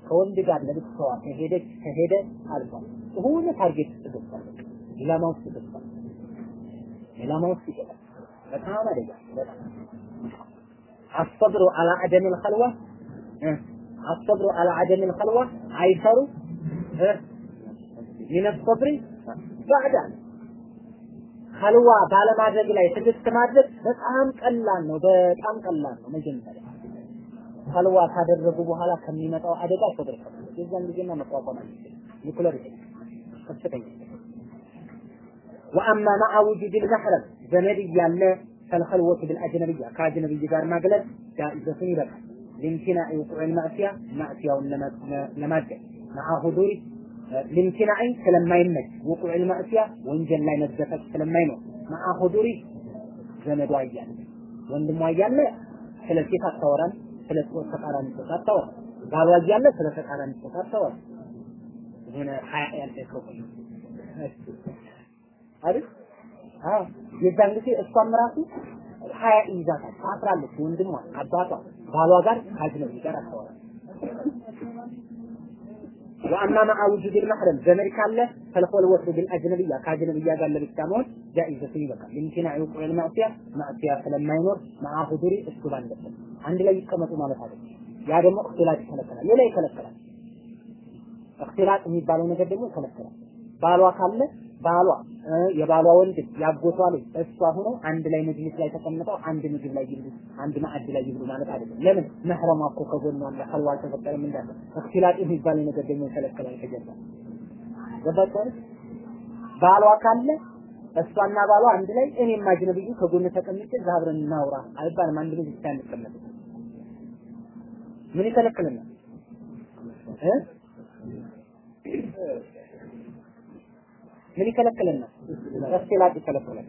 ከወንድ ጋር ለብቻዋ ከሄደች ከሄደ አልፏል። ሆነ target ውስጥ ገብቷል። ኢላማ ውስጥ ገብቷል። ኢላማ ውስጥ ይገባል። በጣም አደጋ በጣም አሰብሩ አላ الصبر على عدم الخلوة أيسر من الصبر بعد خلوة ባለ ማድረግ ላይ ትዕግስት ማድረግ በጣም ቀላል ነው። በጣም ቀላል ነው። መጀመሪያ ከልዋ ካደረጉ በኋላ ከሚመጣው አደጋ ሶብር የዛን ጊዜና መቋቋም አይችልም። ኒኩለር ከፍተኛ ወአማ መዓ ውጁድ ልመሕረም ዘመድ እያለ ከልኸልወት ብልአጅነብያ ከአጅነብይ ጋር ማግለል ጃኢዘቱን ይበቃል። ሊምቲናኢ ውቁዕ ልማእስያ ማእስያውን ለማገል መዓ ሁዱሪ ሊምቲናኢ ስለማይመች ውቁዕ ልማእስያ ወንጀል ላይ መዘፈቅ ስለማይኖር መዓ ሁዱሪ ዘመዷ እያለ ወንድሟ እያለ ስለ ሴት አታወራም፣ ስለ ተቃራኒ ጾታ አታወራም። ባሏ እያለ ስለ ተቃራኒ ጾታ አታወራም። የሆነ ሀያ ያልተከው አይደል? አዎ የዛን ጊዜ እሷም ራሱ ሀያ ይዛታል፣ ታፍራለች። ወንድሟ አባቷ ባሏ ጋር አጅነቢ ጋር አታወራም። ወአማ መዓ ውጁድ ልመሕረም ዘመድ ካለ ፈልኮል ወስዱ ቢልአጅነቢያ ከአጅነቢያ ጋር ለብቻ መሆን ጃኢዘቱ ይበቃል። ሊምኪና ዑቁዕ ልማዕሲያ ማዕሲያ ስለማይኖር መዓ ሁዱሪ እሱ ባለበት አንድ ላይ ይቀመጡ ማለት አይደለም። ያ ደግሞ እክትላጥ ይከለከላል። ሌላ ይከለከላል። እክትላጥ የሚባለው ነገር ደግሞ ይከለከላል። ባሏ ካለ ባሏ የባሏ ወንድም ያጎቷ ልጅ እሷ ሆኖ አንድ ላይ መጅሊስ ላይ ተቀምጠው አንድ ምግብ ላይ ይብሉ፣ አንድ ማዕድ ላይ ይብሉ ማለት አይደለም። ለምን መህረማ እኮ ከጎኗ አለ፣ ኸልዋ አልተፈጠረም እንዳለ እክትላጥ የሚባለው ነገር ደግሞ ይከለከላል። ከጀርባ ገባችሁ? ባሏ ካለ እሷና ባሏ አንድ ላይ እኔም አጅነብዩ ከጎን ተቀምጬ እዛ አብረን እናውራ አይባልም። አንድ መጅሊስ ላይ አንቀመጥ። ምን ይከለክልናል እ ምን ይከለክለናል? እክትላጥ ይከለክላል።